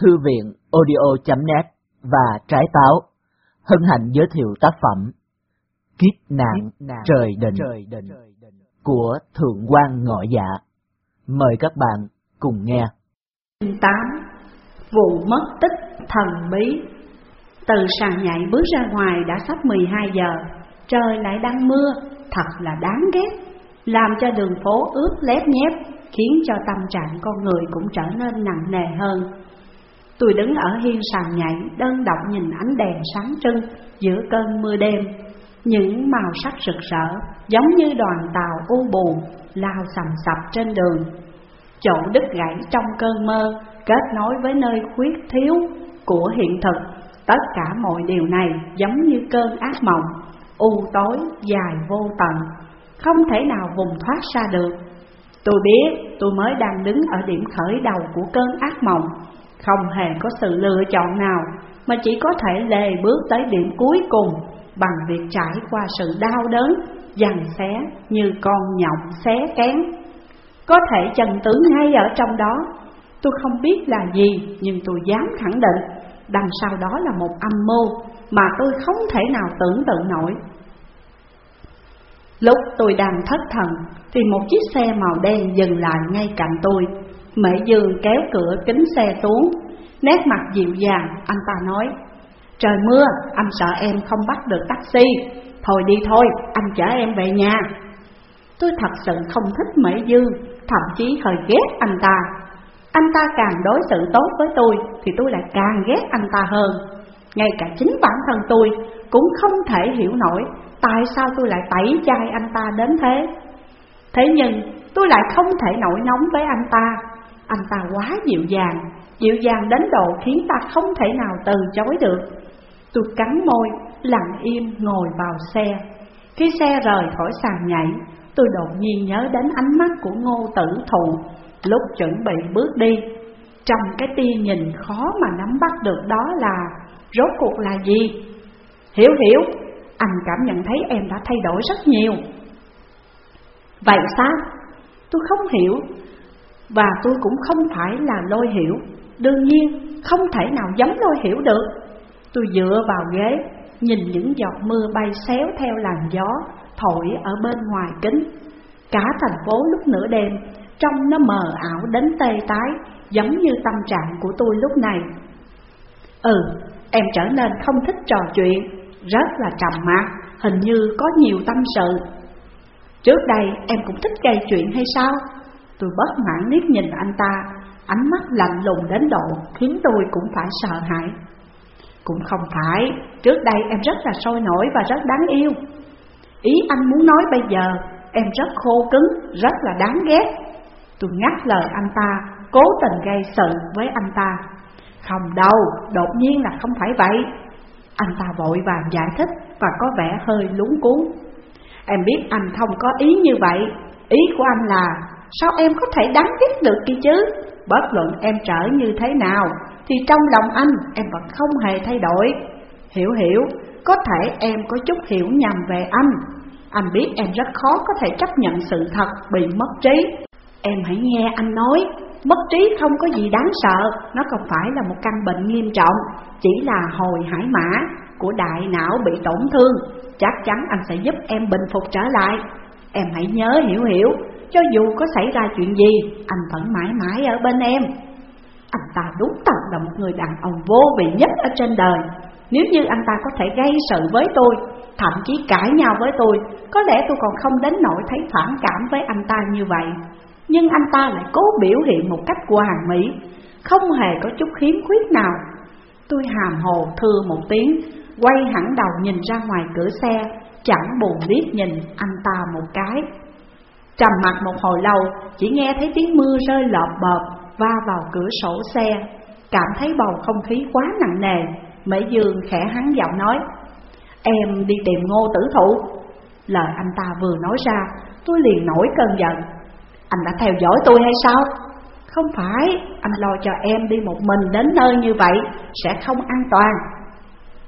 Thư viện audio.net và Trái Táo hân hạnh giới thiệu tác phẩm Kiếp nạn trời định của Thượng quan Ngọ Dạ. Mời các bạn cùng nghe. 8. Vụ mất tích thần bí Từ sàn nhảy bước ra ngoài đã sắp 12 giờ Trời lại đang mưa, thật là đáng ghét Làm cho đường phố ướt lép nhép Khiến cho tâm trạng con người cũng trở nên nặng nề hơn Tôi đứng ở hiên sàn nhảy, đơn độc nhìn ánh đèn sáng trưng giữa cơn mưa đêm. Những màu sắc rực rỡ, giống như đoàn tàu u buồn, lao sầm sập trên đường. Chỗ đứt gãy trong cơn mơ, kết nối với nơi khuyết thiếu của hiện thực. Tất cả mọi điều này giống như cơn ác mộng, U tối dài vô tận, Không thể nào vùng thoát ra được. Tôi biết tôi mới đang đứng ở điểm khởi đầu của cơn ác mộng. Không hề có sự lựa chọn nào, Mà chỉ có thể lề bước tới điểm cuối cùng Bằng việc trải qua sự đau đớn Dằn xé như con nhộng xé kén. Có thể chân tướng ngay ở trong đó. Tôi không biết là gì, Nhưng tôi dám khẳng định Đằng sau đó là một âm mưu Mà tôi không thể nào tưởng tượng nổi. Lúc tôi đang thất thần, Thì một chiếc xe màu đen dừng lại ngay cạnh tôi. Mẹ Dương kéo cửa kính xe xuống, Nét mặt dịu dàng, anh ta nói, Trời mưa, anh sợ em không bắt được taxi. Thôi đi thôi, anh chở em về nhà. Tôi thật sự không thích Mễ Dương Thậm chí hơi ghét anh ta. Anh ta càng đối xử tốt với tôi Thì tôi lại càng ghét anh ta hơn. Ngay cả chính bản thân tôi Cũng không thể hiểu nổi Tại sao tôi lại tẩy chay anh ta đến thế. Thế nhưng tôi lại không thể nổi nóng với anh ta. Anh ta quá dịu dàng. Dịu dàng đến độ khiến ta không thể nào từ chối được. Tôi cắn môi, lặng im ngồi vào xe. Khi xe rời khỏi sàn nhảy Tôi đột nhiên nhớ đến ánh mắt của ngô tử thụ Lúc chuẩn bị bước đi. Trong cái tia nhìn khó mà nắm bắt được đó là Rốt cuộc là gì? Hiểu hiểu, anh cảm nhận thấy em đã thay đổi rất nhiều. Vậy sao? Tôi không hiểu và tôi cũng không phải là lôi hiểu. Đương nhiên không thể nào giống lôi hiểu được. Tôi dựa vào ghế Nhìn những giọt mưa bay xéo theo làn gió Thổi ở bên ngoài kính. Cả thành phố lúc nửa đêm Trông nó mờ ảo đến tê tái Giống như tâm trạng của tôi lúc này. Ừ, em trở nên không thích trò chuyện Rất là trầm mặc Hình như có nhiều tâm sự. Trước đây em cũng thích gây chuyện hay sao? Tôi bất mãn liếc nhìn anh ta. Ánh mắt lạnh lùng đến độ khiến tôi cũng phải sợ hãi. Cũng không phải, trước đây em rất là sôi nổi và rất đáng yêu. Ý anh muốn nói bây giờ em rất khô cứng, rất là đáng ghét. Tôi ngắt lời anh ta, cố tình gây sự với anh ta. Không đâu, đột nhiên là không phải vậy. Anh ta vội vàng giải thích và có vẻ hơi lúng cuốn Em biết anh không có ý như vậy. Ý của anh là Sao em có thể đáng ghét được kia chứ? Bất luận em trở như thế nào, Thì trong lòng anh em vẫn không hề thay đổi. Hiểu hiểu, Có thể em có chút hiểu nhầm về anh. Anh biết em rất khó có thể chấp nhận sự thật bị mất trí. Em hãy nghe anh nói, Mất trí không có gì đáng sợ, Nó không phải là một căn bệnh nghiêm trọng, Chỉ là hồi hải mã của đại não bị tổn thương. Chắc chắn anh sẽ giúp em bình phục trở lại. Em hãy nhớ, hiểu hiểu cho dù có xảy ra chuyện gì, Anh vẫn mãi mãi ở bên em. Anh ta đúng thật là một người đàn ông vô vị nhất ở trên đời. Nếu như anh ta có thể gây sự với tôi, Thậm chí cãi nhau với tôi, Có lẽ tôi còn không đến nỗi thấy phản cảm với anh ta như vậy. Nhưng anh ta lại cố biểu hiện một cách hoàn mỹ, Không hề có chút khiếm khuyết nào. Tôi hàm hồ thưa một tiếng, Quay hẳn đầu nhìn ra ngoài cửa xe, Chẳng buồn liếc nhìn anh ta một cái. Trầm mặt một hồi lâu, Chỉ nghe thấy tiếng mưa rơi lọt bọt Va vào cửa sổ xe. Cảm thấy bầu không khí quá nặng nề. Mễ Dương khẽ hắn giọng nói, Em đi tìm ngô tử thụ Lời anh ta vừa nói ra, Tôi liền nổi cơn giận. Anh đã theo dõi tôi hay sao? Không phải, Anh lo cho em đi một mình đến nơi như vậy Sẽ không an toàn.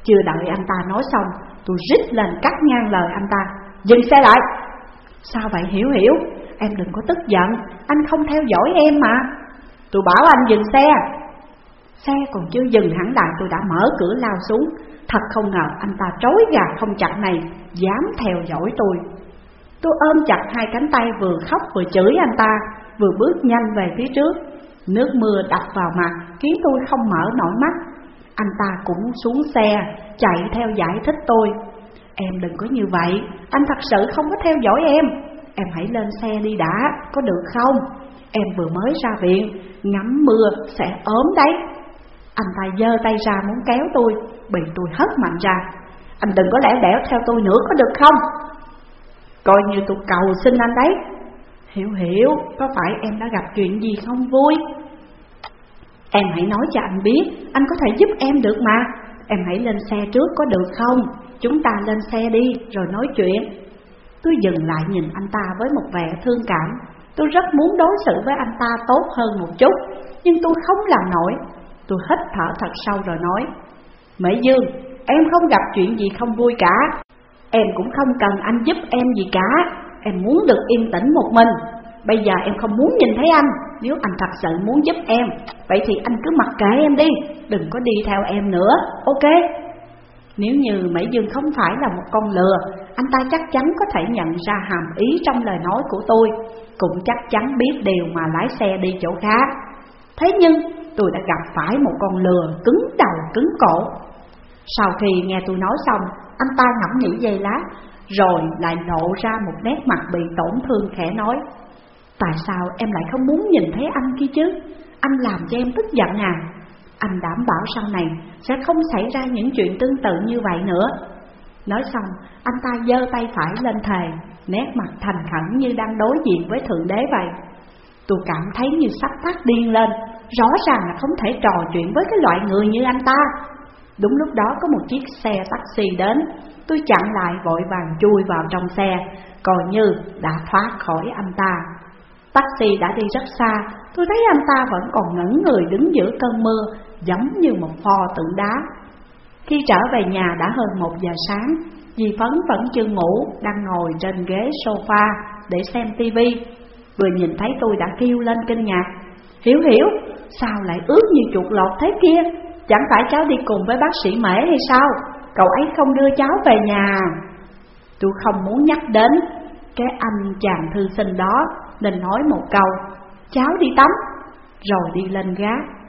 Chưa đợi anh ta nói xong, Tôi rít lên cắt ngang lời anh ta, Dừng xe lại. Sao vậy? Hiểu hiểu. Em đừng có tức giận. Anh không theo dõi em mà. Tôi bảo anh dừng xe. Xe còn chưa dừng hẳn lại tôi đã mở cửa lao xuống. Thật không ngờ anh ta trói gà không chặt này, Dám theo dõi tôi. Tôi ôm chặt hai cánh tay vừa khóc vừa chửi anh ta, Vừa bước nhanh về phía trước. Nước mưa đập vào mặt, khiến tôi không mở nổi mắt. Anh ta cũng xuống xe, chạy theo giải thích tôi. Em đừng có như vậy. Anh thật sự không có theo dõi em. Em hãy lên xe đi đã, Có được không? Em vừa mới ra viện, Ngắm mưa sẽ ốm đấy. Anh ta giơ tay ra muốn kéo tôi, Bị tôi hất mạnh ra. Anh đừng có lẻo đẻo theo tôi nữa, có được không? Coi như tôi cầu xin anh đấy. Hiểu hiểu, Có phải em đã gặp chuyện gì không vui? Em hãy nói cho anh biết, Anh có thể giúp em được mà. Em hãy lên xe trước có được không? Chúng ta lên xe đi rồi nói chuyện. Tôi dừng lại nhìn anh ta với một vẻ thương cảm. Tôi rất muốn đối xử với anh ta tốt hơn một chút Nhưng tôi không làm nổi. Tôi hít thở thật sâu rồi nói Mễ Dương, em không gặp chuyện gì không vui cả. Em cũng không cần anh giúp em gì cả. Em muốn được yên tĩnh một mình. Bây giờ em không muốn nhìn thấy anh. Nếu anh thật sự muốn giúp em Vậy thì anh cứ mặc kệ em đi. Đừng có đi theo em nữa. Ok? Nếu như Mỹ Dương không phải là một con lừa, Anh ta chắc chắn có thể nhận ra hàm ý trong lời nói của tôi. Cũng chắc chắn biết điều mà lái xe đi chỗ khác. Thế nhưng, tôi đã gặp phải một con lừa cứng đầu, cứng cổ. Sau khi nghe tôi nói xong, Anh ta ngẫm nghĩ dây lát, Rồi lại lộ ra một nét mặt bị tổn thương khẽ nói, Tại sao em lại không muốn nhìn thấy anh kia chứ? Anh làm cho em tức giận à? Anh đảm bảo sau này sẽ không xảy ra những chuyện tương tự như vậy nữa. Nói xong anh ta giơ tay phải lên thề Nét mặt thành khẩn như đang đối diện với Thượng Đế vậy. Tôi cảm thấy như sắp phát điên lên Rõ ràng là không thể trò chuyện với cái loại người như anh ta. Đúng lúc đó có một chiếc xe taxi đến Tôi chặn lại vội vàng chui vào trong xe Coi như đã thoát khỏi anh ta. Taxi đã đi rất xa, tôi thấy anh ta vẫn còn ngẩn người đứng giữa cơn mưa, giống như một pho tượng đá. Khi trở về nhà đã hơn một giờ sáng, dì Phấn vẫn chưa ngủ, đang ngồi trên ghế sofa để xem tivi. Vừa nhìn thấy tôi đã kêu lên kinh ngạc. Hiểu hiểu, sao lại ướt như chuột lọt thế kia? Chẳng phải cháu đi cùng với bác sĩ mễ hay sao? Cậu ấy không đưa cháu về nhà. Tôi không muốn nhắc đến cái anh chàng thư sinh đó nên nói một câu Cháu đi tắm Rồi đi lên gác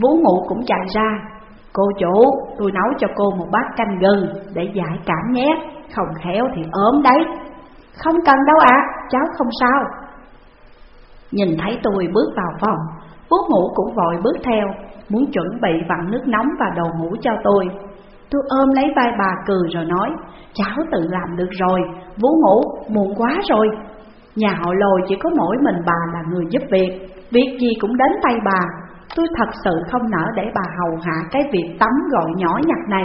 Vũ ngủ cũng chạy ra. Cô chủ, tôi nấu cho cô một bát canh gừng Để giải cảm nhé. Không khéo thì ốm đấy. Không cần đâu ạ, cháu không sao. Nhìn thấy tôi bước vào phòng Vũ ngủ cũng vội bước theo, Muốn chuẩn bị vặn nước nóng và đồ ngủ cho tôi. Tôi ôm lấy vai bà cười rồi nói, Cháu tự làm được rồi Vũ ngủ, muộn quá rồi. Nhà họ lồi chỉ có mỗi mình bà là người giúp việc Việc gì cũng đến tay bà. Tôi thật sự không nỡ để bà hầu hạ cái việc tắm gọi nhỏ nhặt này.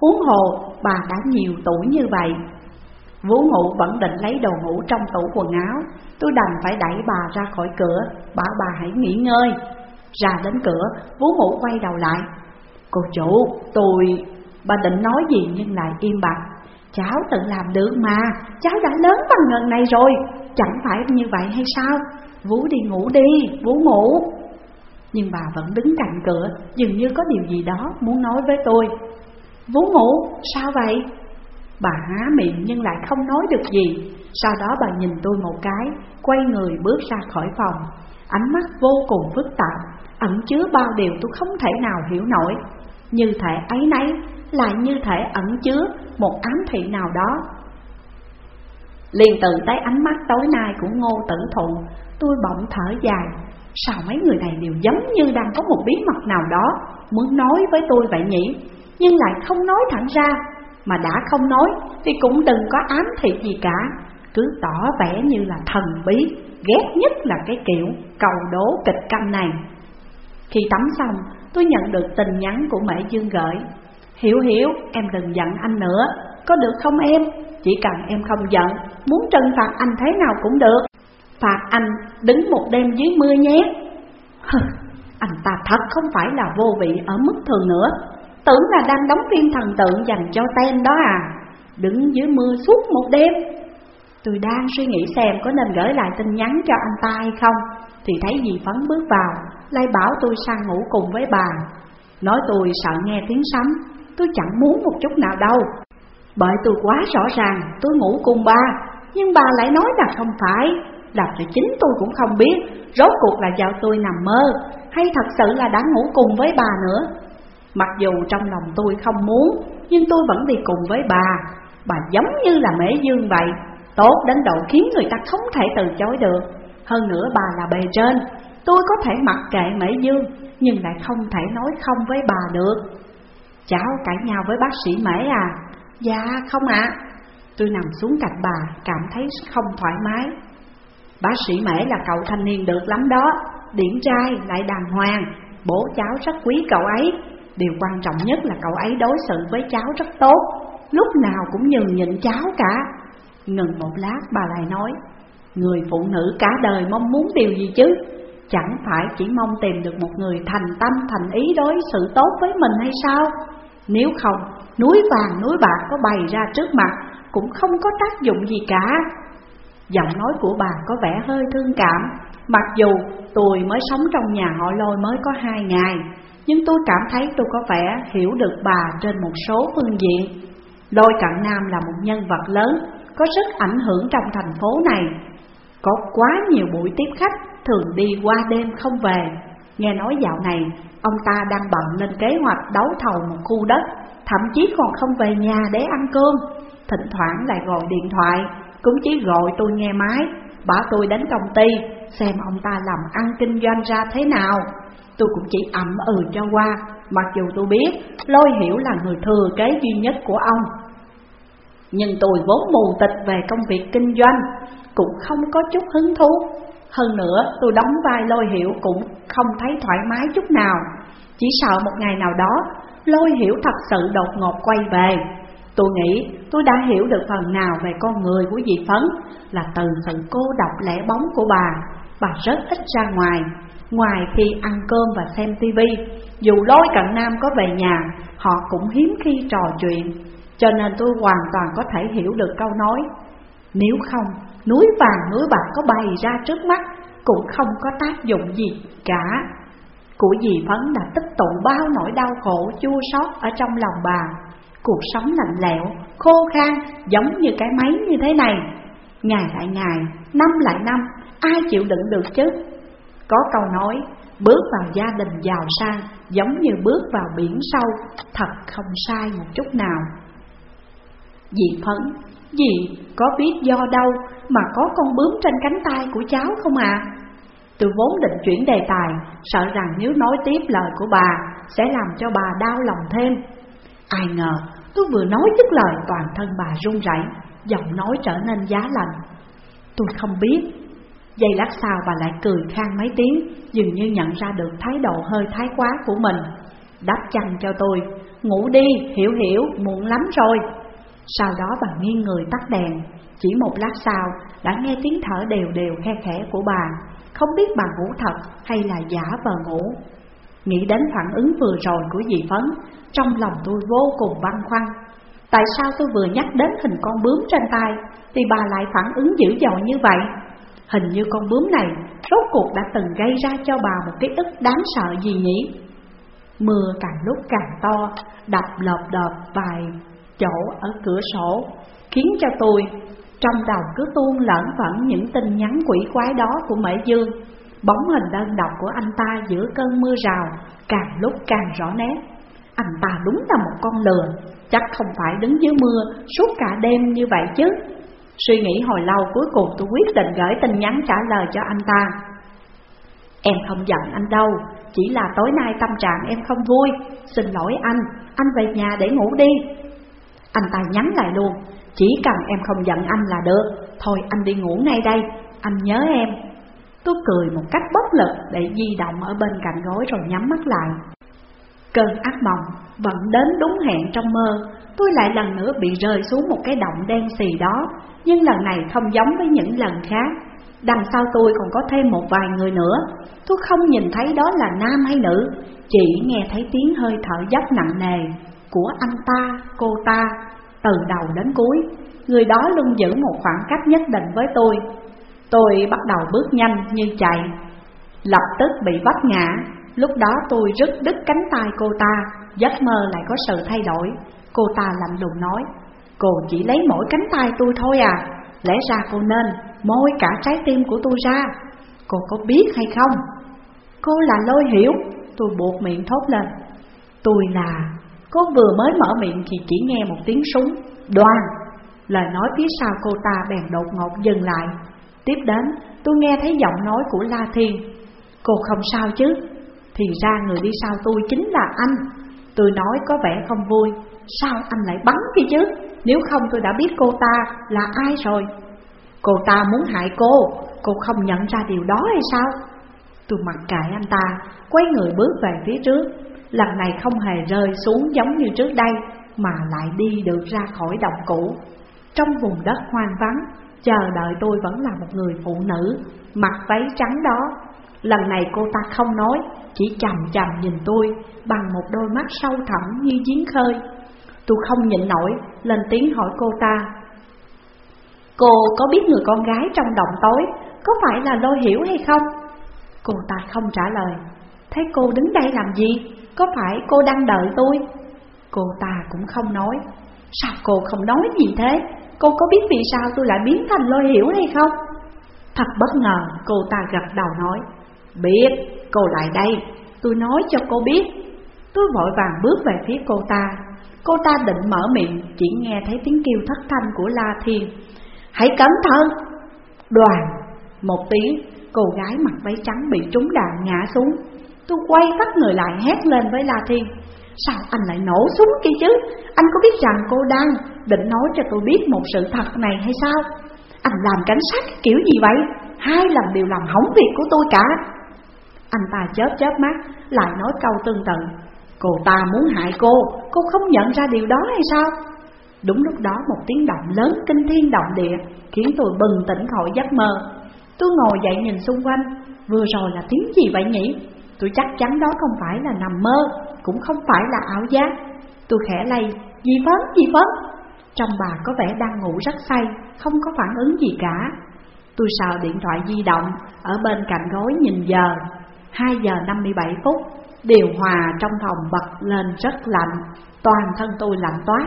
Huống hồ, bà đã nhiều tuổi như vậy. Vũ ngủ vẫn định lấy đồ ngủ trong tủ quần áo. Tôi đành phải đẩy bà ra khỏi cửa, Bảo bà hãy nghỉ ngơi. Ra đến cửa, vũ ngủ quay đầu lại. Cô chủ, tôi, Bà định nói gì nhưng lại im bặt. Cháu tự làm được mà, Cháu đã lớn bằng ngần này rồi. Chẳng phải như vậy hay sao? Vũ đi ngủ đi, vũ ngủ nhưng bà vẫn đứng cạnh cửa, Dường như có điều gì đó muốn nói với tôi. Vú ngủ Sao vậy? Bà há miệng nhưng lại không nói được gì. Sau đó bà nhìn tôi một cái, Quay người bước ra khỏi phòng. Ánh mắt vô cùng phức tạp, Ẩn chứa bao điều tôi không thể nào hiểu nổi. Như thể ấy nấy, Lại như thể ẩn chứa một ám thị nào đó. Liền từ tới ánh mắt tối nay của ngô tử thụ, Tôi bỗng thở dài. Sao mấy người này đều giống như đang có một bí mật nào đó? Muốn nói với tôi vậy nhỉ? Nhưng lại không nói thẳng ra. Mà đã không nói thì cũng đừng có ám thị gì cả. Cứ tỏ vẻ như là thần bí, Ghét nhất là cái kiểu cầu đố kịch câm này. Khi tắm xong, tôi nhận được tin nhắn của mẹ Dương gửi. Hiểu hiểu, em đừng giận anh nữa. Có được không em? Chỉ cần em không giận, Muốn trừng phạt anh thế nào cũng được. Phạt anh đứng một đêm dưới mưa nhé. Anh ta thật không phải là vô vị ở mức thường nữa. Tưởng là đang đóng phim thần tượng dành cho tên đó à. Đứng dưới mưa suốt một đêm. Tôi đang suy nghĩ xem có nên gửi lại tin nhắn cho anh ta hay không. Thì thấy dì Phấn bước vào Lai bảo tôi sang ngủ cùng với bà. Nói tôi sợ nghe tiếng sấm Tôi chẳng muốn một chút nào đâu. Bởi tôi quá rõ ràng tôi ngủ cùng bà, Nhưng bà lại nói là không phải. Làm cho chính tôi cũng không biết. Rốt cuộc là do tôi nằm mơ. Hay thật sự là đã ngủ cùng với bà nữa? Mặc dù trong lòng tôi không muốn, Nhưng tôi vẫn đi cùng với bà. Bà giống như là mễ dương vậy. Tốt đến độ khiến người ta không thể từ chối được. Hơn nữa bà là bề trên. Tôi có thể mặc kệ mễ dương, Nhưng lại không thể nói không với bà được. Cháu cãi nhau với bác sĩ mễ à. Dạ không ạ. Tôi nằm xuống cạnh bà, Cảm thấy không thoải mái. Bác sĩ mễ là cậu thanh niên được lắm đó. Điển trai lại đàng hoàng. Bố cháu rất quý cậu ấy. Điều quan trọng nhất là cậu ấy đối xử với cháu rất tốt. Lúc nào cũng nhường nhịn cháu cả. Ngừng một lát bà lại nói Người phụ nữ cả đời mong muốn điều gì chứ? Chẳng phải chỉ mong tìm được một người thành tâm thành ý đối xử tốt với mình hay sao? Nếu không, núi vàng núi bạc có bày ra trước mặt Cũng không có tác dụng gì cả. Giọng nói của bà có vẻ hơi thương cảm. Mặc dù tôi mới sống trong nhà họ lôi mới có hai ngày, Nhưng tôi cảm thấy tôi có vẻ hiểu được bà trên một số phương diện. Lôi cận nam là một nhân vật lớn, Có sức ảnh hưởng trong thành phố này. Có quá nhiều buổi tiếp khách, Thường đi qua đêm không về. Nghe nói dạo này, Ông ta đang bận lên kế hoạch đấu thầu một khu đất, Thậm chí còn không về nhà để ăn cơm. Thỉnh thoảng lại gọi điện thoại. Cũng chỉ gọi tôi nghe máy. Bảo tôi đến công ty, Xem ông ta làm ăn kinh doanh ra thế nào. Tôi cũng chỉ ậm ừ cho qua, Mặc dù tôi biết Lôi hiểu là người thừa kế duy nhất của ông. Nhưng tôi vốn mù tịch về công việc kinh doanh, Cũng không có chút hứng thú. Hơn nữa, tôi đóng vai lôi hiểu cũng không thấy thoải mái chút nào. Chỉ sợ một ngày nào đó, Lôi hiểu thật sự đột ngột quay về. Tôi nghĩ tôi đã hiểu được phần nào về con người của dì Phấn Là từ sự cô độc lẻ bóng của bà. Bà rất ít ra ngoài Ngoài khi ăn cơm và xem tivi Dù lối cận nam có về nhà Họ cũng hiếm khi trò chuyện cho nên tôi hoàn toàn có thể hiểu được câu nói Nếu không, núi vàng núi bạc có bày ra trước mắt Cũng không có tác dụng gì cả. Của dì Phấn đã tích tụ bao nỗi đau khổ chua xót ở trong lòng bà. Cuộc sống lạnh lẽo, khô khan, giống như cái máy như thế này Ngày lại ngày, năm lại năm, ai chịu đựng được chứ Có câu nói, bước vào gia đình giàu sang Giống như bước vào biển sâu, thật không sai một chút nào Dì Phấn, dì có biết do đâu mà có con bướm trên cánh tay của cháu không à? Tôi vốn định chuyển đề tài, sợ rằng nếu nói tiếp lời của bà sẽ làm cho bà đau lòng thêm. Ai ngờ, tôi vừa nói dứt lời toàn thân bà run rẩy, giọng nói trở nên giá lạnh. Tôi không biết. Giây lát sau bà lại cười khang mấy tiếng, dường như nhận ra được thái độ hơi thái quá của mình. Đắp chăn cho tôi, ngủ đi, hiểu hiểu, muộn lắm rồi. Sau đó bà nghiêng người tắt đèn Chỉ một lát sau đã nghe tiếng thở đều đều khe khẽ của bà Không biết bà ngủ thật hay là giả vờ ngủ Nghĩ đến phản ứng vừa rồi của dì Phấn, Trong lòng tôi vô cùng băn khoăn. Tại sao tôi vừa nhắc đến hình con bướm trên tay, Thì bà lại phản ứng dữ dội như vậy? Hình như con bướm này rốt cuộc đã từng gây ra cho bà một cái ức đáng sợ gì nhỉ? Mưa càng lúc càng to, Đập lợp đợp vài chỗ ở cửa sổ, Khiến cho tôi trong đầu cứ tuôn lẫn vẫn những tin nhắn quỷ quái đó của Mễ Dương. Bóng hình đơn độc của anh ta giữa cơn mưa rào càng lúc càng rõ nét. Anh ta đúng là một con lừa, chắc không phải đứng dưới mưa suốt cả đêm như vậy chứ. Suy nghĩ hồi lâu cuối cùng tôi quyết định gửi tin nhắn trả lời cho anh ta. Em không giận anh đâu, chỉ là tối nay tâm trạng em không vui. Xin lỗi anh, anh về nhà để ngủ đi. Anh ta nhắn lại luôn Chỉ cần em không giận anh là được. Thôi anh đi ngủ ngay đây Anh nhớ em. Tôi cười một cách bất lực để di động ở bên cạnh gối rồi nhắm mắt lại. Cơn ác mộng vẫn đến đúng hẹn trong mơ. Tôi lại lần nữa bị rơi xuống một cái động đen xì đó Nhưng lần này không giống với những lần khác. Đằng sau tôi còn có thêm một vài người nữa. Tôi không nhìn thấy đó là nam hay nữ Chỉ nghe thấy tiếng hơi thở dốc nặng nề của anh ta, cô ta, từ đầu đến cuối, người đó luôn giữ một khoảng cách nhất định với tôi. Tôi bắt đầu bước nhanh như chạy, lập tức bị vấp ngã, Lúc đó tôi rứt đứt cánh tay cô ta. Giấc mơ lại có sự thay đổi. Cô ta lạnh lùng nói Cô chỉ lấy mỗi cánh tay tôi thôi à. Lẽ ra cô nên môi cả trái tim của tôi ra. Cô có biết hay không? Cô là lôi hiểu. Tôi buộc miệng thốt lên. Tôi là Cô vừa mới mở miệng thì chỉ nghe một tiếng súng. Đoan. Lời nói phía sau cô ta bèn đột ngột dừng lại. Tiếp đến, tôi nghe thấy giọng nói của La Thiên. Cô không sao chứ? Thì ra người đi sau tôi chính là anh. Tôi nói có vẻ không vui. Sao anh lại bắn kia chứ? Nếu không tôi đã biết cô ta là ai rồi. Cô ta muốn hại cô. Cô không nhận ra điều đó hay sao? Tôi mặc kệ anh ta, Quay người bước về phía trước. Lần này không hề rơi xuống giống như trước đây, Mà lại đi được ra khỏi động cũ. Trong vùng đất hoang vắng Chờ đợi tôi vẫn là một người phụ nữ, Mặc váy trắng đó Lần này cô ta không nói, Chỉ chằm chằm nhìn tôi Bằng một đôi mắt sâu thẳm như giếng khơi Tôi không nhịn nổi, Lên tiếng hỏi cô ta Cô có biết người con gái trong động tối Có phải là lôi hiểu hay không? Cô ta không trả lời thấy cô đứng đây làm gì? Có phải cô đang đợi tôi? Cô ta cũng không nói Sao cô không nói gì thế? Cô có biết vì sao tôi lại biến thành lôi hiểu hay không? Thật bất ngờ cô ta gật đầu nói Biết, cô lại đây. Tôi nói cho cô biết. Tôi vội vàng bước về phía cô ta. Cô ta định mở miệng Chỉ nghe thấy tiếng kêu thất thanh của La Thiên. Hãy cẩn thận. Đoàn Một tiếng Cô gái mặc váy trắng bị trúng đạn ngã xuống. Tôi quay phát người lại hét lên với La Thiên. Sao anh lại nổ súng kia chứ? Anh có biết rằng cô đang định nói cho tôi biết một sự thật này hay sao? Anh làm cảnh sát kiểu gì vậy? Hai lần đều làm hỏng việc của tôi cả. Anh ta chớp chớp mắt, Lại nói câu tương tự. Cô ta muốn hại cô Cô không nhận ra điều đó hay sao? Đúng lúc đó, một tiếng động lớn kinh thiên động địa Khiến tôi bừng tỉnh khỏi giấc mơ. Tôi ngồi dậy nhìn xung quanh. Vừa rồi là tiếng gì vậy nhỉ? Tôi chắc chắn đó không phải là nằm mơ Cũng không phải là ảo giác. Tôi khẽ lay Dì Phấn, dì Phấn. Trong bà có vẻ đang ngủ rất say Không có phản ứng gì cả. Tôi sờ điện thoại di động Ở bên cạnh gối nhìn giờ. 2 giờ 57 phút Điều hòa trong phòng bật lên rất lạnh Toàn thân tôi lạnh toát.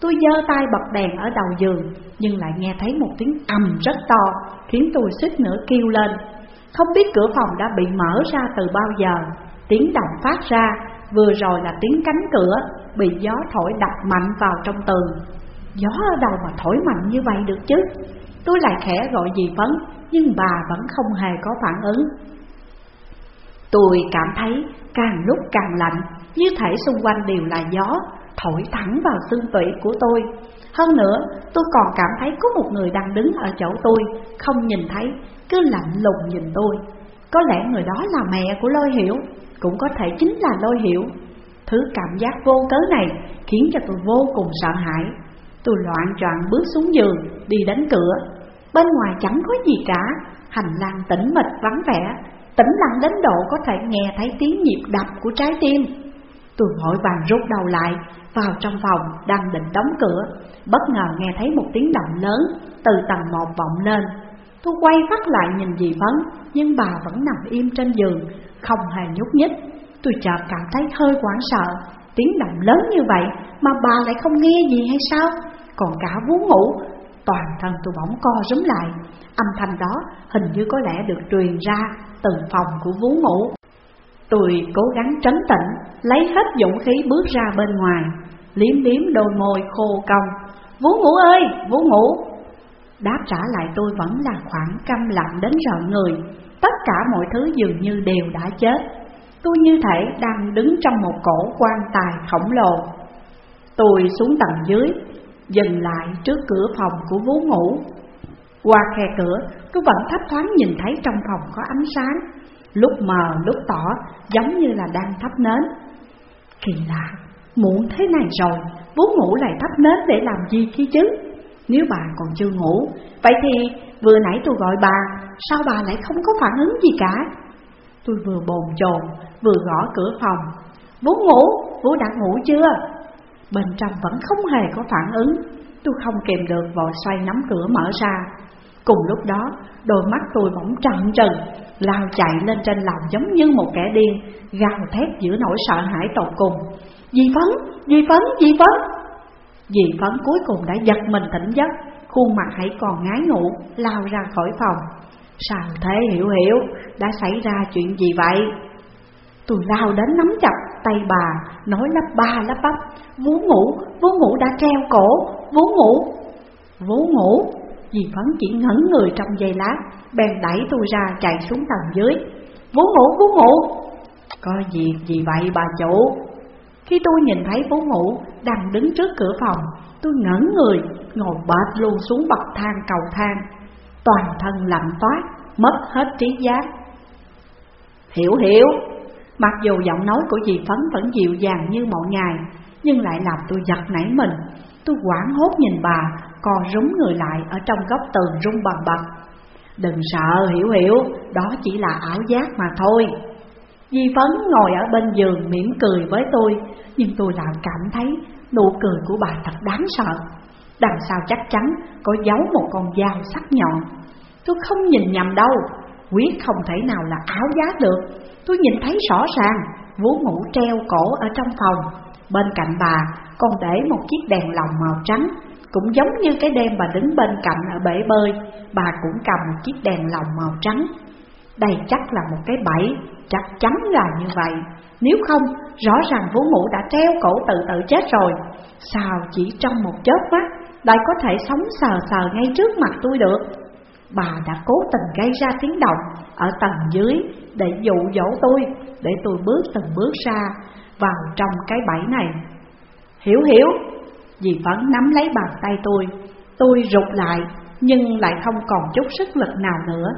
Tôi giơ tay bật đèn ở đầu giường Nhưng lại nghe thấy một tiếng ầm rất to Khiến tôi suýt nữa kêu lên. Không biết cửa phòng đã bị mở ra từ bao giờ. Tiếng động phát ra, Vừa rồi là tiếng cánh cửa, Bị gió thổi đập mạnh vào trong tường. Gió ở đâu mà thổi mạnh như vậy được chứ? Tôi lại khẽ gọi dì Phấn, Nhưng bà vẫn không hề có phản ứng. Tôi cảm thấy càng lúc càng lạnh, Như thể xung quanh đều là gió, Thổi thẳng vào xương tủy của tôi. Hơn nữa, tôi còn cảm thấy có một người đang đứng ở chỗ tôi, Không nhìn thấy cứ lạnh lùng nhìn tôi. Có lẽ người đó là mẹ của lôi hiểu, Cũng có thể chính là lôi hiểu. Thứ cảm giác vô cớ này Khiến cho tôi vô cùng sợ hãi. Tôi loạn choạng bước xuống giường, Đi đến cửa. Bên ngoài chẳng có gì cả, Hành lang tĩnh mịch vắng vẻ. Tĩnh lặng đến độ có thể nghe thấy tiếng nhịp đập của trái tim. Tôi vội vàng rút đầu lại, Vào trong phòng đang định đóng cửa. Bất ngờ nghe thấy một tiếng động lớn Từ tầng một vọng lên. Tôi quay phát lại nhìn dì Phấn Nhưng bà vẫn nằm im trên giường Không hề nhúc nhích. Tôi chợt cảm thấy hơi hoảng sợ Tiếng động lớn như vậy Mà bà lại không nghe gì hay sao? Còn cả vú ngủ Toàn thân tôi bỗng co rúm lại. Âm thanh đó hình như có lẽ được truyền ra từ phòng của vú ngủ. Tôi cố gắng trấn tĩnh Lấy hết dũng khí bước ra bên ngoài Liếm liếm đôi môi khô cong. Vú ngủ ơi, vú ngủ! Đáp trả lại tôi vẫn là khoảng căm lặng đến rợn người. Tất cả mọi thứ dường như đều đã chết. Tôi như thể đang đứng trong một cổ quan tài khổng lồ. Tôi xuống tầng dưới Dừng lại trước cửa phòng của vú ngủ. Qua khe cửa tôi vẫn thấp thoáng nhìn thấy trong phòng có ánh sáng. Lúc mờ lúc tỏ giống như là đang thắp nến. Kỳ lạ, muộn thế này rồi Vú ngủ lại thắp nến để làm gì khi chứ? Nếu bà còn chưa ngủ Vậy thì vừa nãy tôi gọi bà Sao bà lại không có phản ứng gì cả? Tôi vừa bồn chồn Vừa gõ cửa phòng. Vũ ngủ, vũ đã ngủ chưa? Bên trong vẫn không hề có phản ứng. Tôi không kìm được vội xoay nắm cửa mở ra. Cùng lúc đó, đôi mắt tôi bỗng trợn trừng, lao chạy lên trên lòng giống như một kẻ điên, gào thét giữa nỗi sợ hãi tột cùng. Di Phấn, di Phấn, di Phấn! Dì Phấn cuối cùng đã giật mình tỉnh giấc, khuôn mặt hãy còn ngái ngủ, lao ra khỏi phòng. Sao thế hiểu hiểu, đã xảy ra chuyện gì vậy? Tôi lao đến nắm chặt tay bà, nói lắp ba lắp bắp, vú ngủ, vú ngủ đã treo cổ, vú ngủ. Vú ngủ, dì Phấn chỉ ngẩn người trong giây lát, bèn đẩy tôi ra chạy xuống tầng dưới. Vú ngủ, vú ngủ. Có việc gì vậy bà chủ? Khi tôi nhìn thấy vú ngủ đang đứng trước cửa phòng, tôi ngẩn người, ngồi bệt luôn xuống bậc thang cầu thang. Toàn thân lạnh toát, mất hết trí giác. Hiểu hiểu, mặc dù giọng nói của dì Phấn vẫn dịu dàng như mọi ngày, nhưng lại làm tôi giật nảy mình. Tôi quảng hốt nhìn bà, co rúm người lại ở trong góc tường rung bần bật. Đừng sợ hiểu hiểu, đó chỉ là ảo giác mà thôi. Di Phấn ngồi ở bên giường mỉm cười với tôi, nhưng tôi lại cảm thấy nụ cười của bà thật đáng sợ. Đằng sau chắc chắn có giấu một con dao sắc nhọn. Tôi không nhìn nhầm đâu, quyết không thể nào là áo giá được. Tôi nhìn thấy rõ ràng, vú ngủ treo cổ ở trong phòng. Bên cạnh bà còn để một chiếc đèn lồng màu trắng, cũng giống như cái đêm bà đứng bên cạnh ở bể bơi, bà cũng cầm một chiếc đèn lồng màu trắng. Đây chắc là một cái bẫy, chắc chắn là như vậy. Nếu không, rõ ràng vũ mũ đã treo cổ tự tử chết rồi. Sao chỉ trong một chớp mắt, lại có thể sống sờ sờ ngay trước mặt tôi được? Bà đã cố tình gây ra tiếng động ở tầng dưới để dụ dỗ tôi, để tôi bước từng bước ra vào trong cái bẫy này. Hiểu hiểu, dì vẫn nắm lấy bàn tay tôi, tôi rụt lại nhưng lại không còn chút sức lực nào nữa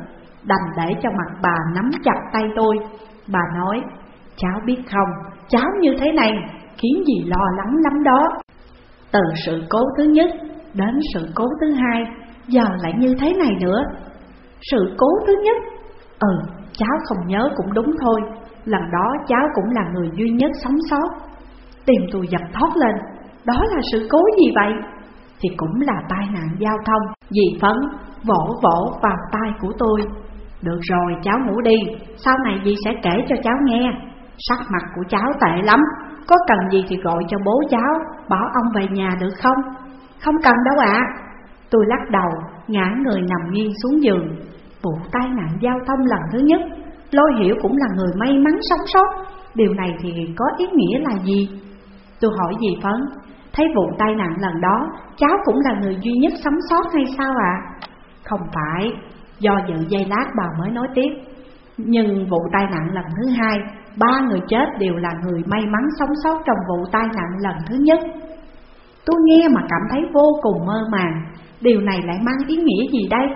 đành để cho mặt bà nắm chặt tay tôi. Bà nói, cháu biết không, cháu như thế này khiến gì lo lắng lắm đó. Từ sự cố thứ nhất đến sự cố thứ hai, giờ lại như thế này nữa. Sự cố thứ nhất, ừ, cháu không nhớ cũng đúng thôi, lần đó cháu cũng là người duy nhất sống sót. Tìm tôi giật thoát lên, đó là sự cố gì vậy? Thì cũng là tai nạn giao thông, dì phấn, vỗ vỗ vào tay của tôi được rồi cháu ngủ đi Sau này dì sẽ kể cho cháu nghe Sắc mặt của cháu tệ lắm. Có cần gì thì gọi cho bố cháu, Bảo ông về nhà được không? Không cần đâu ạ. Tôi lắc đầu, ngã người nằm nghiêng xuống giường. Vụ tai nạn giao thông lần thứ nhất, Lôi hiểu cũng là người may mắn sống sót. Điều này thì có ý nghĩa là gì? Tôi hỏi dì Phấn, Thấy vụ tai nạn lần đó, Cháu cũng là người duy nhất sống sót hay sao ạ? Không phải, Do dự dây lát bà mới nói tiếp. Nhưng vụ tai nạn lần thứ hai Ba người chết đều là người may mắn sống sót trong vụ tai nạn lần thứ nhất Tôi nghe mà cảm thấy vô cùng mơ màng Điều này lại mang ý nghĩa gì đây?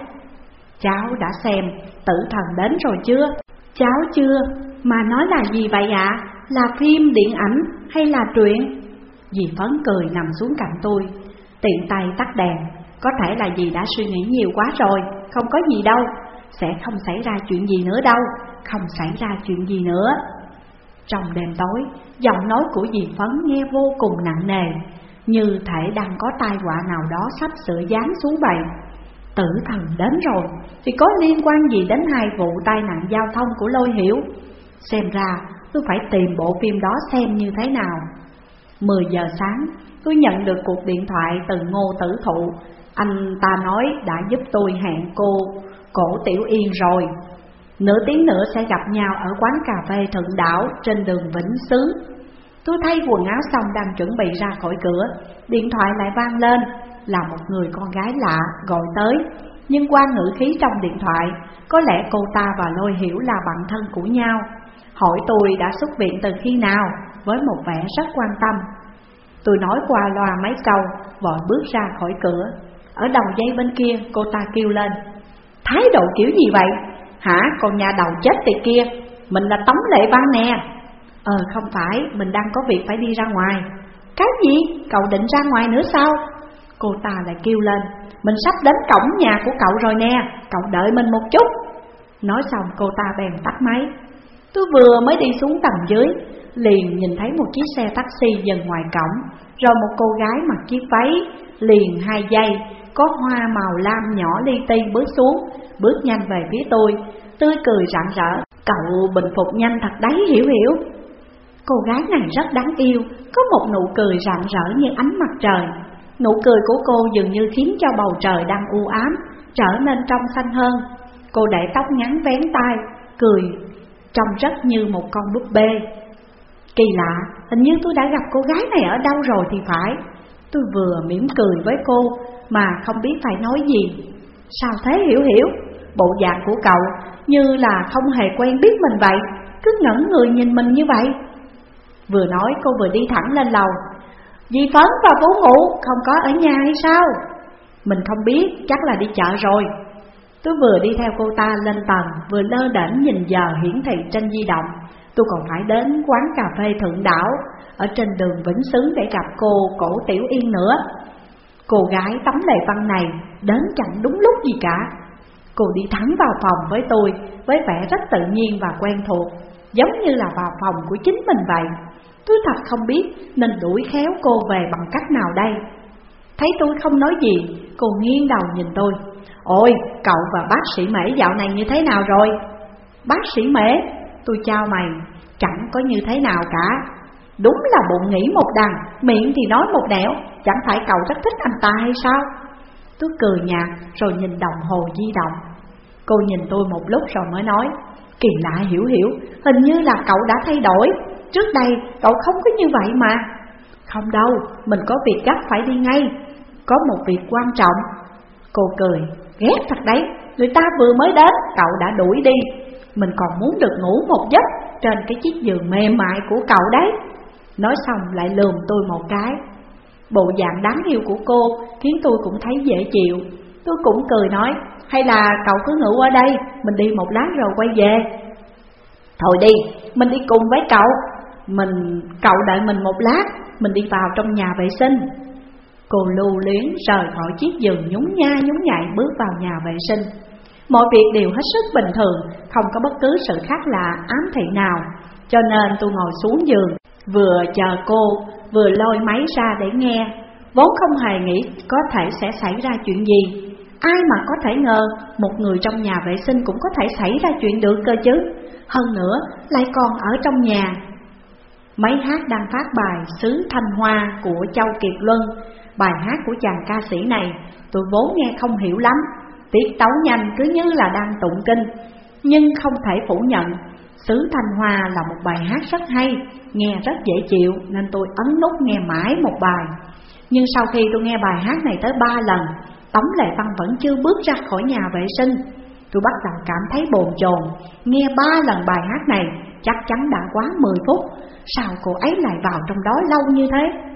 Cháu đã xem tử thần đến rồi chưa? Cháu chưa, mà nói là gì vậy ạ? Là phim, điện ảnh hay là truyện? Dì phấn cười nằm xuống cạnh tôi Tiện tay tắt đèn Có thể là dì đã suy nghĩ nhiều quá rồi không có gì đâu, sẽ không xảy ra chuyện gì nữa đâu, không xảy ra chuyện gì nữa. Trong đêm tối, giọng nói của dì Phấn nghe vô cùng nặng nề, như thể đang có tai họa nào đó sắp sửa giáng xuống bầy. Tử thần đến rồi, thì có liên quan gì đến hai vụ tai nạn giao thông của lôi hiểu? Xem ra tôi phải tìm bộ phim đó xem như thế nào. 10 giờ sáng, tôi nhận được cuộc điện thoại từ Ngô Tử Thụ anh ta nói đã giúp tôi hẹn cô Cổ Tiểu Yên rồi Nửa tiếng nữa sẽ gặp nhau ở quán cà phê Thượng Đảo trên đường Vĩnh Xứ. Tôi thay quần áo xong đang chuẩn bị ra khỏi cửa. Điện thoại lại vang lên, Là một người con gái lạ gọi tới. Nhưng qua ngữ khí trong điện thoại, Có lẽ cô ta và Lôi Hiểu là bạn thân của nhau. Hỏi tôi đã xuất viện từ khi nào, Với một vẻ rất quan tâm. Tôi nói qua loa mấy câu, Vội bước ra khỏi cửa. Ở đầu dây bên kia, cô ta kêu lên, Thái độ kiểu gì vậy? Hả? Con nhà đầu chết tiệt kia Mình là Tống Lệ Văn nè. Ờ không phải mình đang có việc phải đi ra ngoài. Cái gì? Cậu định ra ngoài nữa sao? Cô ta lại kêu lên. Mình sắp đến cổng nhà của cậu rồi nè. Cậu đợi mình một chút. Nói xong cô ta bèn tắt máy. Tôi vừa mới đi xuống tầng dưới liền nhìn thấy một chiếc xe taxi dừng ngoài cổng, rồi một cô gái mặc chiếc váy liền hai giây, có hoa màu lam nhỏ li ti bước xuống, bước nhanh về phía tôi, tươi cười rạng rỡ. Cậu bình phục nhanh thật đấy hiểu hiểu. Cô gái này rất đáng yêu, có một nụ cười rạng rỡ như ánh mặt trời. Nụ cười của cô dường như khiến cho bầu trời đang u ám, trở nên trong xanh hơn. Cô để tóc ngắn vén tai, cười, trông rất như một con búp bê. Kỳ lạ, hình như tôi đã gặp cô gái này ở đâu rồi thì phải. Tôi vừa mỉm cười với cô mà không biết phải nói gì. Sao thế hiểu hiểu? Bộ dạng của cậu như là không hề quen biết mình vậy, cứ ngẩn người nhìn mình như vậy. Vừa nói cô vừa đi thẳng lên lầu. Dì Phấn và vũ Ngụ không có ở nhà hay sao? Mình không biết, chắc là đi chợ rồi. Tôi vừa đi theo cô ta lên tầng, vừa lơ đễnh nhìn giờ hiển thị trên di động. Tôi còn phải đến quán cà phê Thượng Đảo ở trên đường Vĩnh Xứ để gặp cô Cổ Tiểu Yên nữa. Cô gái tấm lệ văn này đến chẳng đúng lúc gì cả. Cô đi thẳng vào phòng với tôi với vẻ rất tự nhiên và quen thuộc, giống như là vào phòng của chính mình vậy. Tôi thật không biết nên đuổi khéo cô về bằng cách nào đây. Thấy tôi không nói gì, cô nghiêng đầu nhìn tôi. Ôi, cậu và bác sĩ Mễ dạo này như thế nào rồi? Bác sĩ Mễ, tôi chào mày, chẳng có như thế nào cả. Đúng là bụng nghĩ một đằng, miệng thì nói một nẻo, chẳng phải cậu rất thích anh ta hay sao? Tôi cười nhạt rồi nhìn đồng hồ di động. Cô nhìn tôi một lúc rồi mới nói, kỳ lạ hiểu hiểu, hình như là cậu đã thay đổi, trước đây cậu không có như vậy mà. Không đâu, mình có việc gấp phải đi ngay, có một việc quan trọng. Cô cười, ghét thật đấy, người ta vừa mới đến, cậu đã đuổi đi. Mình còn muốn được ngủ một giấc trên cái chiếc giường mềm mại của cậu đấy. Nói xong lại lườm tôi một cái Bộ dạng đáng yêu của cô khiến tôi cũng thấy dễ chịu. Tôi cũng cười nói Hay là cậu cứ ngủ ở đây Mình đi một lát rồi quay về. Thôi đi, mình đi cùng với cậu. Mình, cậu đợi mình một lát Mình đi vào trong nhà vệ sinh. Cô lưu luyến rời khỏi chiếc giường nhún nha nhún nhảy bước vào nhà vệ sinh. Mọi việc đều hết sức bình thường Không có bất cứ sự khác lạ ám thị nào. Cho nên tôi ngồi xuống giường Vừa chờ cô, vừa lôi máy ra để nghe. Vốn không hề nghĩ có thể sẽ xảy ra chuyện gì. Ai mà có thể ngờ một người trong nhà vệ sinh cũng có thể xảy ra chuyện được cơ chứ. Hơn nữa lại còn ở trong nhà. Máy hát đang phát bài Sứ Thanh Hoa của Châu Kiệt Luân. Bài hát của chàng ca sĩ này tôi vốn nghe không hiểu lắm. Tiết tấu nhanh cứ như là đang tụng kinh Nhưng không thể phủ nhận. Sứ Thanh Hoa là một bài hát rất hay, nghe rất dễ chịu nên tôi ấn nút nghe mãi một bài. Nhưng sau khi tôi nghe bài hát này tới ba lần, Tống Lệ Văn vẫn chưa bước ra khỏi nhà vệ sinh. Tôi bắt đầu cảm thấy bồn chồn, nghe ba lần bài hát này chắc chắn đã quá 10 phút, sao cô ấy lại vào trong đó lâu như thế?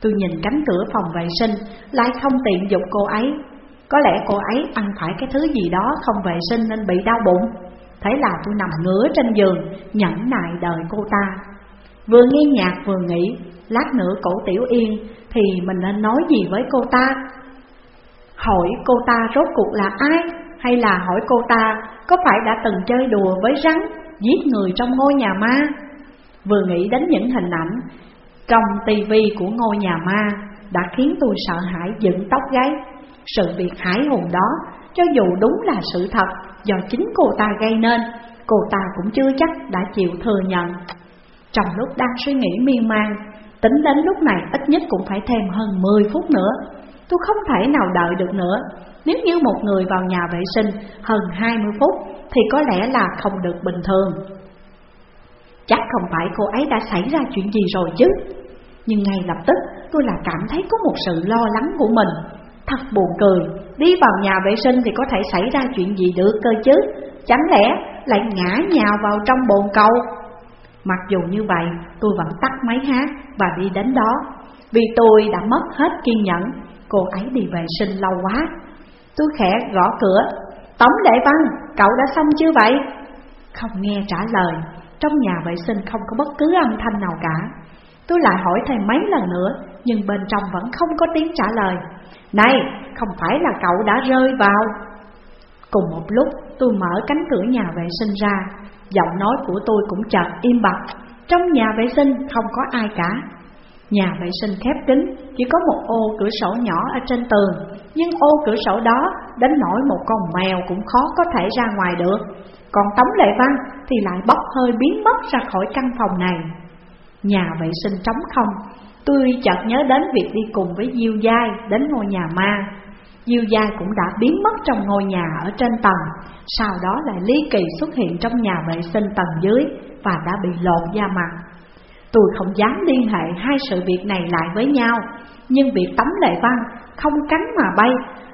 Tôi nhìn cánh cửa phòng vệ sinh, lại không tiện dục cô ấy. Có lẽ cô ấy ăn phải cái thứ gì đó không vệ sinh nên bị đau bụng. Thế là tôi nằm ngửa trên giường, nhẫn nại đợi cô ta. Vừa nghe nhạc vừa nghĩ, lát nữa cổ tiểu yên Thì mình nên nói gì với cô ta? Hỏi cô ta rốt cuộc là ai? Hay là hỏi cô ta có phải đã từng chơi đùa với rắn Giết người trong ngôi nhà ma? Vừa nghĩ đến những hình ảnh Trong tivi của ngôi nhà ma Đã khiến tôi sợ hãi dựng tóc gáy. Sự việc hãi hùng đó cho dù đúng là sự thật do chính cô ta gây nên, cô ta cũng chưa chắc đã chịu thừa nhận. Trong lúc đang suy nghĩ miên man, tính đến lúc này ít nhất cũng phải thêm hơn 10 phút nữa. Tôi không thể nào đợi được nữa. Nếu như một người vào nhà vệ sinh hơn 20 phút thì có lẽ là không được bình thường. Chắc không phải cô ấy đã xảy ra chuyện gì rồi chứ. Nhưng ngay lập tức tôi là cảm thấy có một sự lo lắng của mình Thật buồn cười, đi vào nhà vệ sinh thì có thể xảy ra chuyện gì được cơ chứ? Chẳng lẽ lại ngã nhào vào trong bồn cầu? Mặc dù như vậy tôi vẫn tắt máy hát và đi đến đó. Vì tôi đã mất hết kiên nhẫn Cô ấy đi vệ sinh lâu quá. Tôi khẽ gõ cửa. Tống Đệ Văn, cậu đã xong chưa vậy? Không nghe trả lời. Trong nhà vệ sinh không có bất cứ âm thanh nào cả. Tôi lại hỏi thêm mấy lần nữa. Nhưng bên trong vẫn không có tiếng trả lời. Này, không phải là cậu đã rơi vào. Cùng một lúc tôi mở cánh cửa nhà vệ sinh ra. Giọng nói của tôi cũng chợt im bặt. Trong nhà vệ sinh không có ai cả. Nhà vệ sinh khép kín Chỉ có một ô cửa sổ nhỏ ở trên tường. Nhưng ô cửa sổ đó Đến nỗi một con mèo cũng khó có thể ra ngoài được. Còn Tống Lệ Văn thì lại bốc hơi biến mất ra khỏi căn phòng này. Nhà vệ sinh trống không. Tôi chợt nhớ đến việc đi cùng với Diêu Giai đến ngôi nhà ma. Diêu Giai cũng đã biến mất trong ngôi nhà ở trên tầng. Sau đó lại lý kỳ xuất hiện trong nhà vệ sinh tầng dưới Và đã bị lột da mặt. Tôi không dám liên hệ hai sự việc này lại với nhau, Nhưng việc tấm lệ văn không cánh mà bay,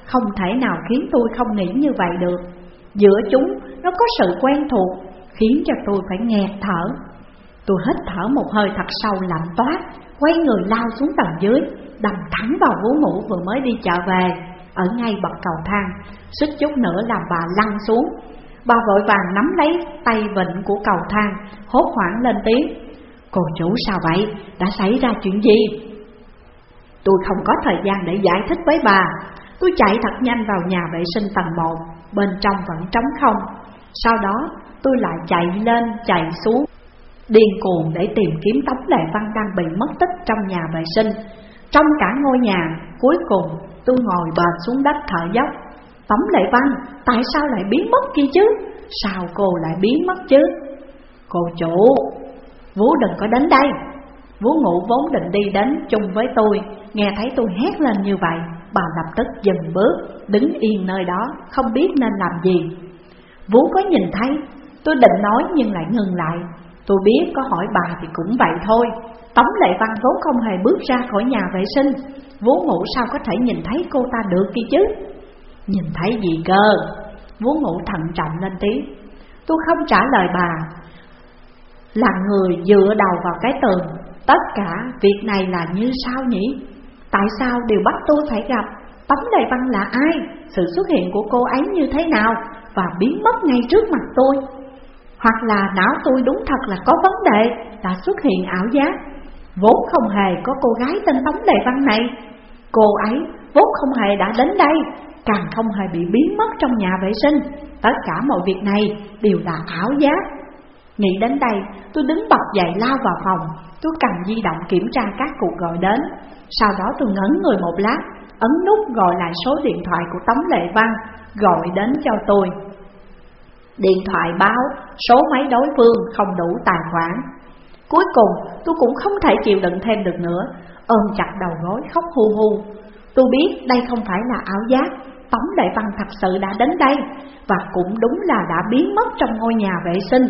Không thể nào khiến tôi không nghĩ như vậy được. Giữa chúng, nó có sự quen thuộc, Khiến cho tôi phải nghẹt thở. Tôi hít thở một hơi thật sâu lạnh toát Quay người lao xuống tầng dưới Đâm thẳng vào vú mũ vừa mới đi chợ về. Ở ngay bậc cầu thang, Suýt chút nữa làm bà lăn xuống. Bà vội vàng nắm lấy tay vịnh của cầu thang, Hốt hoảng lên tiếng. Cô chủ sao vậy? Đã xảy ra chuyện gì? Tôi không có thời gian để giải thích với bà. Tôi chạy thật nhanh vào nhà vệ sinh tầng 1 Bên trong vẫn trống không. Sau đó, tôi lại chạy lên, chạy xuống. Điên cuồng để tìm kiếm Tống Lệ Văn đang bị mất tích trong nhà vệ sinh. Trong cả ngôi nhà, Cuối cùng tôi ngồi bệt xuống đất thở dốc. Tống Lệ Văn, tại sao lại biến mất kia chứ? Sao cô lại biến mất chứ? Cô chủ Vũ đừng có đến đây. Vũ ngủ vốn định đi đến chung với tôi. Nghe thấy tôi hét lên như vậy, Bà lập tức dừng bước, Đứng yên nơi đó, Không biết nên làm gì. Vũ có nhìn thấy, Tôi định nói nhưng lại ngừng lại. Tôi biết có hỏi bà thì cũng vậy thôi Tống lệ văn vốn không hề bước ra khỏi nhà vệ sinh Vũ ngủ sao có thể nhìn thấy cô ta được kia chứ Nhìn thấy gì cơ Vũ ngủ thận trọng lên tiếng Tôi không trả lời bà là người dựa đầu vào cái tường Tất cả việc này là như sao nhỉ? Tại sao đều bắt tôi phải gặp? Tống Đại Văn là ai? Sự xuất hiện của cô ấy như thế nào? Và biến mất ngay trước mặt tôi hoặc là não tôi đúng thật là có vấn đề Đã xuất hiện ảo giác. Vốn không hề có cô gái tên Tống Đại Văn này. Cô ấy vốn không hề đã đến đây Càng không hề bị biến mất trong nhà vệ sinh. Tất cả mọi việc này đều là ảo giác. Nghĩ đến đây, tôi đứng bật dậy lao vào phòng, tôi cầm di động kiểm tra các cuộc gọi đến. Sau đó tôi ngấn người một lát, ấn nút gọi lại số điện thoại của Tống Lệ Văn, gọi đến cho tôi. Điện thoại báo số máy đối phương không đủ tài khoản. Cuối cùng tôi cũng không thể chịu đựng thêm được nữa, ôm chặt đầu gối khóc hu hu. Tôi biết đây không phải là áo giác, Tống Đại Văn thật sự đã đến đây và cũng đúng là đã biến mất trong ngôi nhà vệ sinh.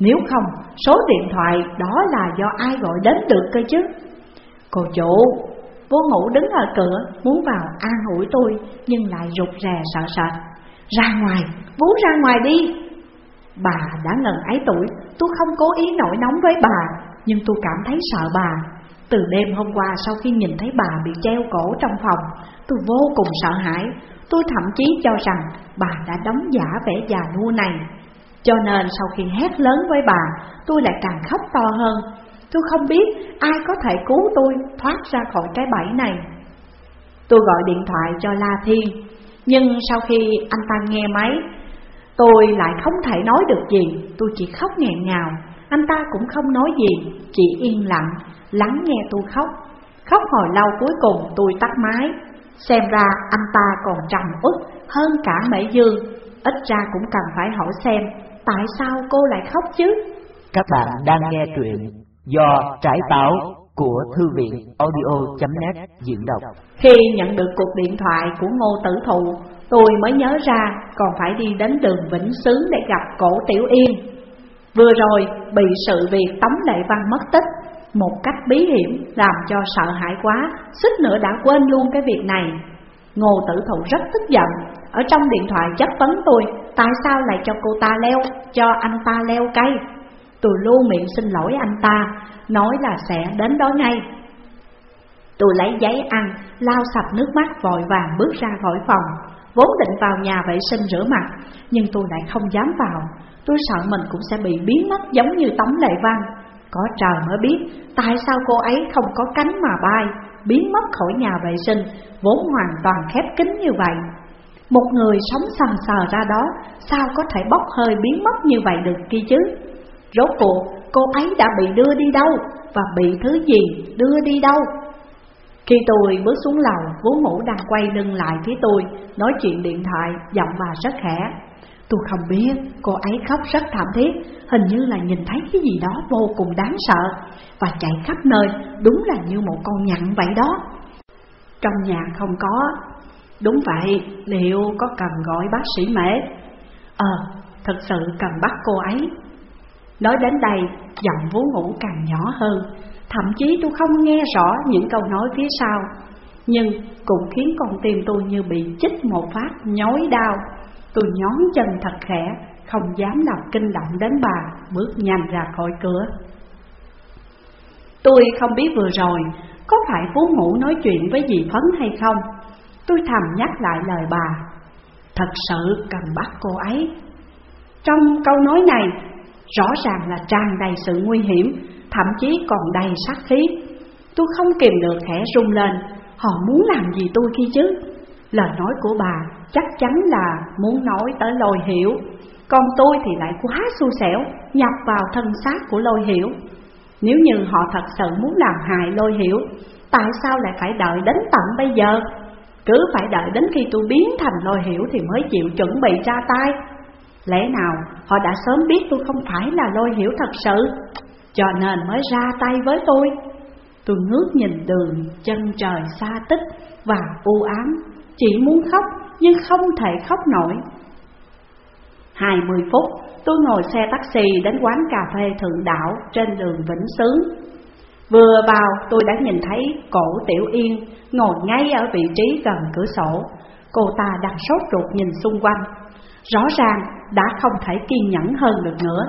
Nếu không, số điện thoại đó là do ai gọi đến được cơ chứ Cô chủ, vô ngủ đứng ở cửa muốn vào an ủi tôi Nhưng lại rụt rè sợ sệt ra ngoài, vú ra ngoài đi. Bà đã ngần ấy tuổi, tôi không cố ý nổi nóng với bà Nhưng tôi cảm thấy sợ bà. Từ đêm hôm qua sau khi nhìn thấy bà bị treo cổ trong phòng Tôi vô cùng sợ hãi. Tôi thậm chí cho rằng bà đã đóng giả vẻ già nua này. Cho nên sau khi hét lớn với bà, tôi lại càng khóc to hơn. Tôi không biết ai có thể cứu tôi thoát ra khỏi cái bẫy này. Tôi gọi điện thoại cho La Thiên, nhưng sau khi anh ta nghe máy, tôi lại không thể nói được gì, tôi chỉ khóc nghẹn ngào. Anh ta cũng không nói gì, chỉ yên lặng, lắng nghe tôi khóc. Khóc hồi lâu cuối cùng tôi tắt máy, xem ra anh ta còn trầm uất hơn cả Mỹ Dương, ít ra cũng cần phải hỏi xem Tại sao cô lại khóc chứ? Các bạn đang nghe truyện do Trải Táo của Thư viện audio.net diễn đọc. Khi nhận được cuộc điện thoại của Ngô Tử Thụ, tôi mới nhớ ra còn phải đi đến đường Vĩnh Sướng để gặp cổ Tiểu Yên. Vừa rồi bị sự việc Tống Lệ Văn mất tích một cách bí hiểm làm cho sợ hãi quá, suýt nữa đã quên luôn cái việc này. Ngô Tử Thụ rất tức giận, ở trong điện thoại chất vấn tôi Tại sao lại cho cô ta leo, cho anh ta leo cây Tôi luôn miệng xin lỗi anh ta Nói là sẽ đến đó ngay. Tôi lấy giấy ăn, lau sạch nước mắt vội vàng bước ra khỏi phòng Vốn định vào nhà vệ sinh rửa mặt Nhưng tôi lại không dám vào. Tôi sợ mình cũng sẽ bị biến mất giống như Tống Lệ Văn. Có trời mới biết tại sao cô ấy không có cánh mà bay Biến mất khỏi nhà vệ sinh Vốn hoàn toàn khép kín như vậy. Một người sống sầm sờ ra đó Sao có thể bốc hơi biến mất như vậy được kia chứ? Rốt cuộc cô ấy đã bị đưa đi đâu và bị thứ gì đưa đi đâu. Khi tôi bước xuống lầu, vú ngủ đang quay lưng lại phía tôi, nói chuyện điện thoại, giọng bà rất khẽ. Tôi không biết, cô ấy khóc rất thảm thiết, hình như là nhìn thấy cái gì đó vô cùng đáng sợ và chạy khắp nơi, đúng là như một con nhặn vậy đó. Trong nhà không có. Đúng vậy, liệu có cần gọi bác sĩ mễ? Ờ, thật sự cần bắt cô ấy. Nói đến đây, giọng vú ngủ càng nhỏ hơn, thậm chí tôi không nghe rõ những câu nói phía sau, nhưng cũng khiến con tim tôi như bị chích một phát nhói đau. Tôi nhón chân thật khẽ, không dám làm kinh động đến bà, bước nhanh ra khỏi cửa. Tôi không biết vừa rồi có phải Phú Ngũ nói chuyện với dì Phấn hay không. Tôi thầm nhắc lại lời bà, thật sự cần bắt cô ấy. Trong câu nói này, rõ ràng là tràn đầy sự nguy hiểm, thậm chí còn đầy sát khí. Tôi không kìm được khẽ rung lên, họ muốn làm gì tôi khi chứ? Lời nói của bà chắc chắn là muốn nói tới lôi hiểu. Còn tôi thì lại quá xui xẻo nhập vào thân xác của lôi hiểu. Nếu như họ thật sự muốn làm hại lôi hiểu Tại sao lại phải đợi đến tận bây giờ? Cứ phải đợi đến khi tôi biến thành lôi hiểu thì mới chịu chuẩn bị ra tay. Lẽ nào, họ đã sớm biết tôi không phải là lôi hiểu thật sự? Cho nên mới ra tay với tôi. Tôi ngước nhìn đường chân trời xa tích và u ám, chỉ muốn khóc nhưng không thể khóc nổi. Hai mươi phút, tôi ngồi xe taxi đến quán cà phê Thượng Đảo trên đường Vĩnh Sướng. Vừa vào, tôi đã nhìn thấy cổ Tiểu Yên ngồi ngay ở vị trí gần cửa sổ. Cô ta đang sốt ruột nhìn xung quanh. Rõ ràng đã không thể kiên nhẫn hơn được nữa.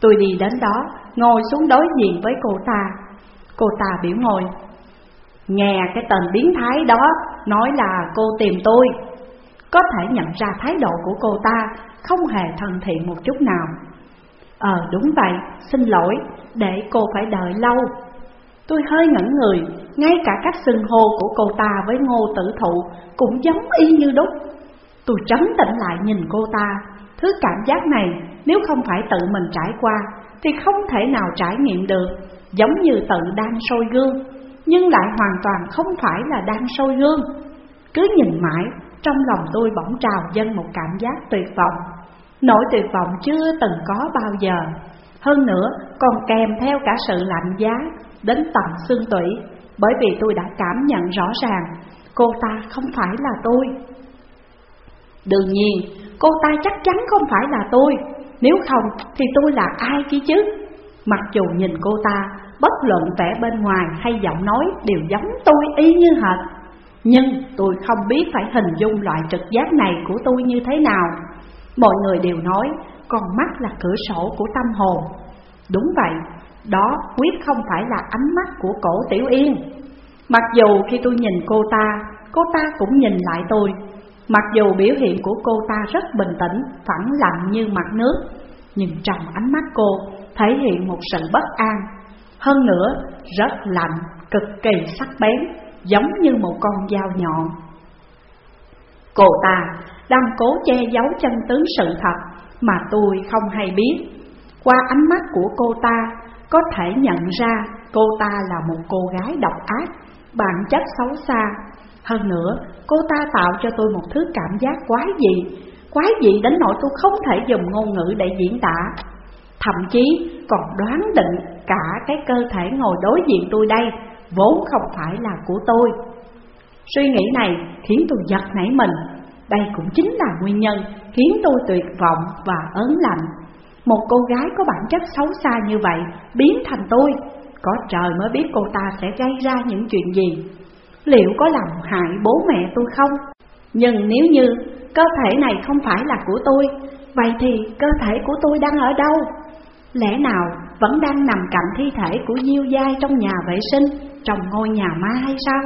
Tôi đi đến đó ngồi xuống đối diện với cô ta. Cô ta biểu ngồi Nghe cái tên biến thái đó nói là cô tìm tôi. Có thể nhận ra thái độ của cô ta không hề thân thiện một chút nào. Ờ đúng vậy, xin lỗi, để cô phải đợi lâu. Tôi hơi ngẩn người, ngay cả cách xưng hô của cô ta với ngô tử thụ cũng giống y như đúc. Tôi trấn tĩnh lại nhìn cô ta Thứ cảm giác này nếu không phải tự mình trải qua Thì không thể nào trải nghiệm được Giống như tự đang soi gương nhưng lại hoàn toàn không phải là đang soi gương. Cứ nhìn mãi, trong lòng tôi bỗng trào dâng một cảm giác tuyệt vọng, nỗi tuyệt vọng chưa từng có bao giờ. Hơn nữa còn kèm theo cả sự lạnh giá đến tận xương tủy, bởi vì tôi đã cảm nhận rõ ràng cô ta không phải là tôi. Đương nhiên, cô ta chắc chắn không phải là tôi, nếu không thì tôi là ai kia chứ? Mặc dù nhìn cô ta bất luận vẻ bên ngoài hay giọng nói đều giống tôi y như hệt. Nhưng tôi không biết phải hình dung loại trực giác này của tôi như thế nào. Mọi người đều nói con mắt là cửa sổ của tâm hồn. Đúng vậy, đó quyết không phải là ánh mắt của cổ Tiểu Yên. Mặc dù khi tôi nhìn cô ta, cô ta cũng nhìn lại tôi. Mặc dù biểu hiện của cô ta rất bình tĩnh, phẳng lặng như mặt nước, nhưng trong ánh mắt cô thể hiện một sự bất an hơn nữa rất lạnh, cực kỳ sắc bén, giống như một con dao nhọn. Cô ta đang cố che giấu chân tướng sự thật mà tôi không hay biết. Qua ánh mắt của cô ta, có thể nhận ra cô ta là một cô gái độc ác, bản chất xấu xa. Hơn nữa, cô ta tạo cho tôi một thứ cảm giác quái dị, quái dị đến nỗi tôi không thể dùng ngôn ngữ để diễn tả. Thậm chí còn đoán định cả cái cơ thể ngồi đối diện tôi đây vốn không phải là của tôi. Suy nghĩ này khiến tôi giật nảy mình, đây cũng chính là nguyên nhân khiến tôi tuyệt vọng và ớn lạnh. Một cô gái có bản chất xấu xa như vậy biến thành tôi, có trời mới biết cô ta sẽ gây ra những chuyện gì. Liệu có làm hại bố mẹ tôi không? Nhưng nếu như cơ thể này không phải là của tôi, vậy thì cơ thể của tôi đang ở đâu? Lẽ nào vẫn đang nằm cạnh thi thể của Diêu Giai trong nhà vệ sinh, trong ngôi nhà ma hay sao?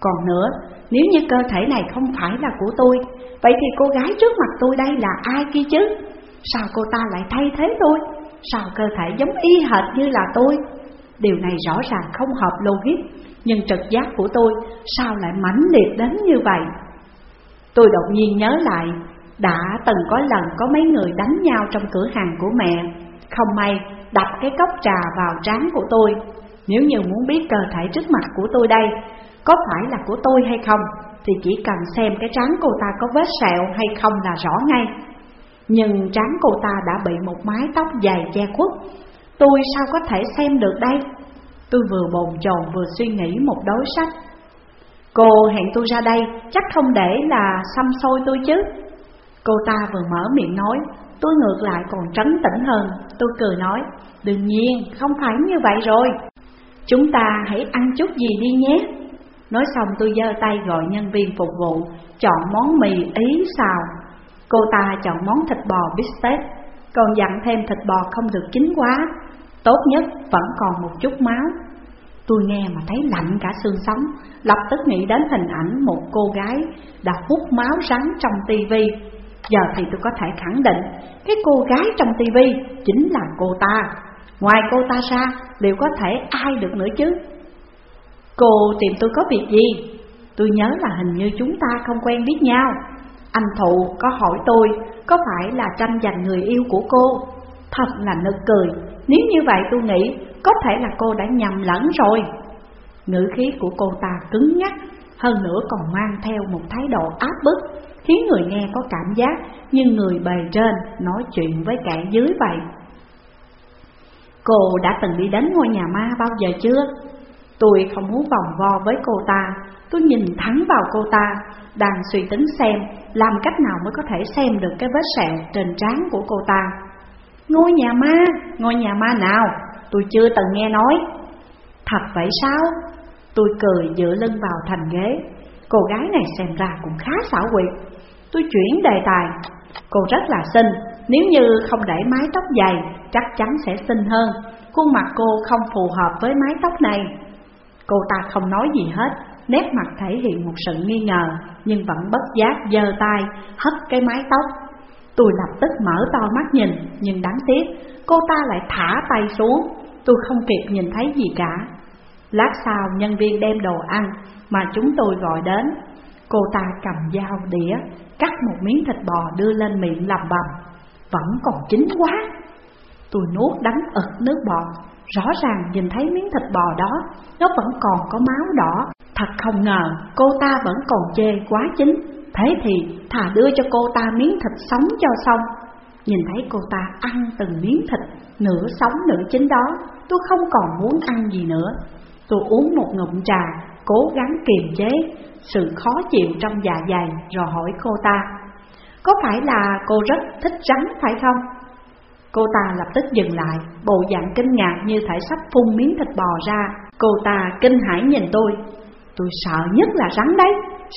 Còn nữa, nếu như cơ thể này không phải là của tôi, vậy thì cô gái trước mặt tôi đây là ai kia chứ? Sao cô ta lại thay thế tôi? Sao cơ thể giống y hệt như là tôi? Điều này rõ ràng không hợp logic, nhưng trực giác của tôi sao lại mãnh liệt đến như vậy? Tôi đột nhiên nhớ lại, đã từng có lần có mấy người đánh nhau trong cửa hàng của mẹ. Không may đập cái cốc trà vào trán của tôi. Nếu như muốn biết cơ thể trước mặt của tôi đây Có phải là của tôi hay không Thì chỉ cần xem cái trán cô ta có vết sẹo hay không là rõ ngay. Nhưng trán cô ta đã bị một mái tóc dài che khuất. Tôi sao có thể xem được đây? Tôi vừa bồn chồn vừa suy nghĩ một đối sách. Cô, hẹn tôi ra đây, chắc không để là xăm xôi tôi chứ. Cô ta vừa mở miệng nói, Tôi ngược lại còn trấn tĩnh hơn. Tôi cười nói, Đương nhiên, không phải như vậy rồi. Chúng ta hãy ăn chút gì đi nhé. Nói xong tôi giơ tay gọi nhân viên phục vụ, Chọn món mì ý xào. Cô ta chọn món thịt bò bistec, Còn dặn thêm thịt bò không được chín quá. Tốt nhất vẫn còn một chút máu. Tôi nghe mà thấy lạnh cả xương sống, Lập tức nghĩ đến hình ảnh một cô gái Đã hút máu rắn trong tivi. Giờ thì tôi có thể khẳng định, Cái cô gái trong tivi chính là cô ta. Ngoài cô ta ra, liệu có thể ai được nữa chứ? Cô tìm tôi có việc gì? Tôi nhớ là hình như chúng ta không quen biết nhau. Anh Thụ có hỏi tôi, Có phải là tranh giành người yêu của cô? Thật là nực cười. Nếu như vậy tôi nghĩ Có thể là cô đã nhầm lẫn rồi. Ngữ khí của cô ta cứng nhắc, Hơn nữa còn mang theo một thái độ áp bức, Khiến người nghe có cảm giác Như người bề trên nói chuyện với kẻ dưới vậy. Cô đã từng đi đến ngôi nhà ma bao giờ chưa? Tôi không muốn vòng vo với cô ta. Tôi nhìn thẳng vào cô ta, Đang suy tính xem Làm cách nào mới có thể xem được cái vết sẹo trên trán của cô ta. Ngôi nhà ma, ngôi nhà ma nào? Tôi chưa từng nghe nói. Thật vậy sao? Tôi cười dựa lưng vào thành ghế. Cô gái này xem ra cũng khá xảo quyệt. Tôi chuyển đề tài. Cô rất là xinh. Nếu như không để mái tóc dày Chắc chắn sẽ xinh hơn. Khuôn mặt cô không phù hợp với mái tóc này. Cô ta không nói gì hết. Nét mặt thể hiện một sự nghi ngờ Nhưng vẫn bất giác giơ tay Hất cái mái tóc. Tôi lập tức mở to mắt nhìn, Nhưng đáng tiếc, Cô ta lại thả tay xuống. Tôi không kịp nhìn thấy gì cả. Lát sau nhân viên đem đồ ăn Mà chúng tôi gọi đến. Cô ta cầm dao đĩa, Cắt một miếng thịt bò đưa lên miệng làm bầm. Vẫn còn chín quá. Tôi nuốt đắng ực nước bọt. Rõ ràng nhìn thấy miếng thịt bò đó, Nó vẫn còn có máu đỏ. Thật không ngờ cô ta vẫn còn chê quá chính, Thế thì thà đưa cho cô ta miếng thịt sống cho xong. Nhìn thấy cô ta ăn từng miếng thịt Nửa sống nửa chín đó Tôi không còn muốn ăn gì nữa. Tôi uống một ngụm trà Cố gắng kiềm chế sự khó chịu trong dạ dày Rồi hỏi cô ta Có phải là cô rất thích rắn phải không? Cô ta lập tức dừng lại Bộ dạng kinh ngạc như thể sắp phun miếng thịt bò ra. Cô ta kinh hãi nhìn tôi Tôi sợ nhất là rắn đấy.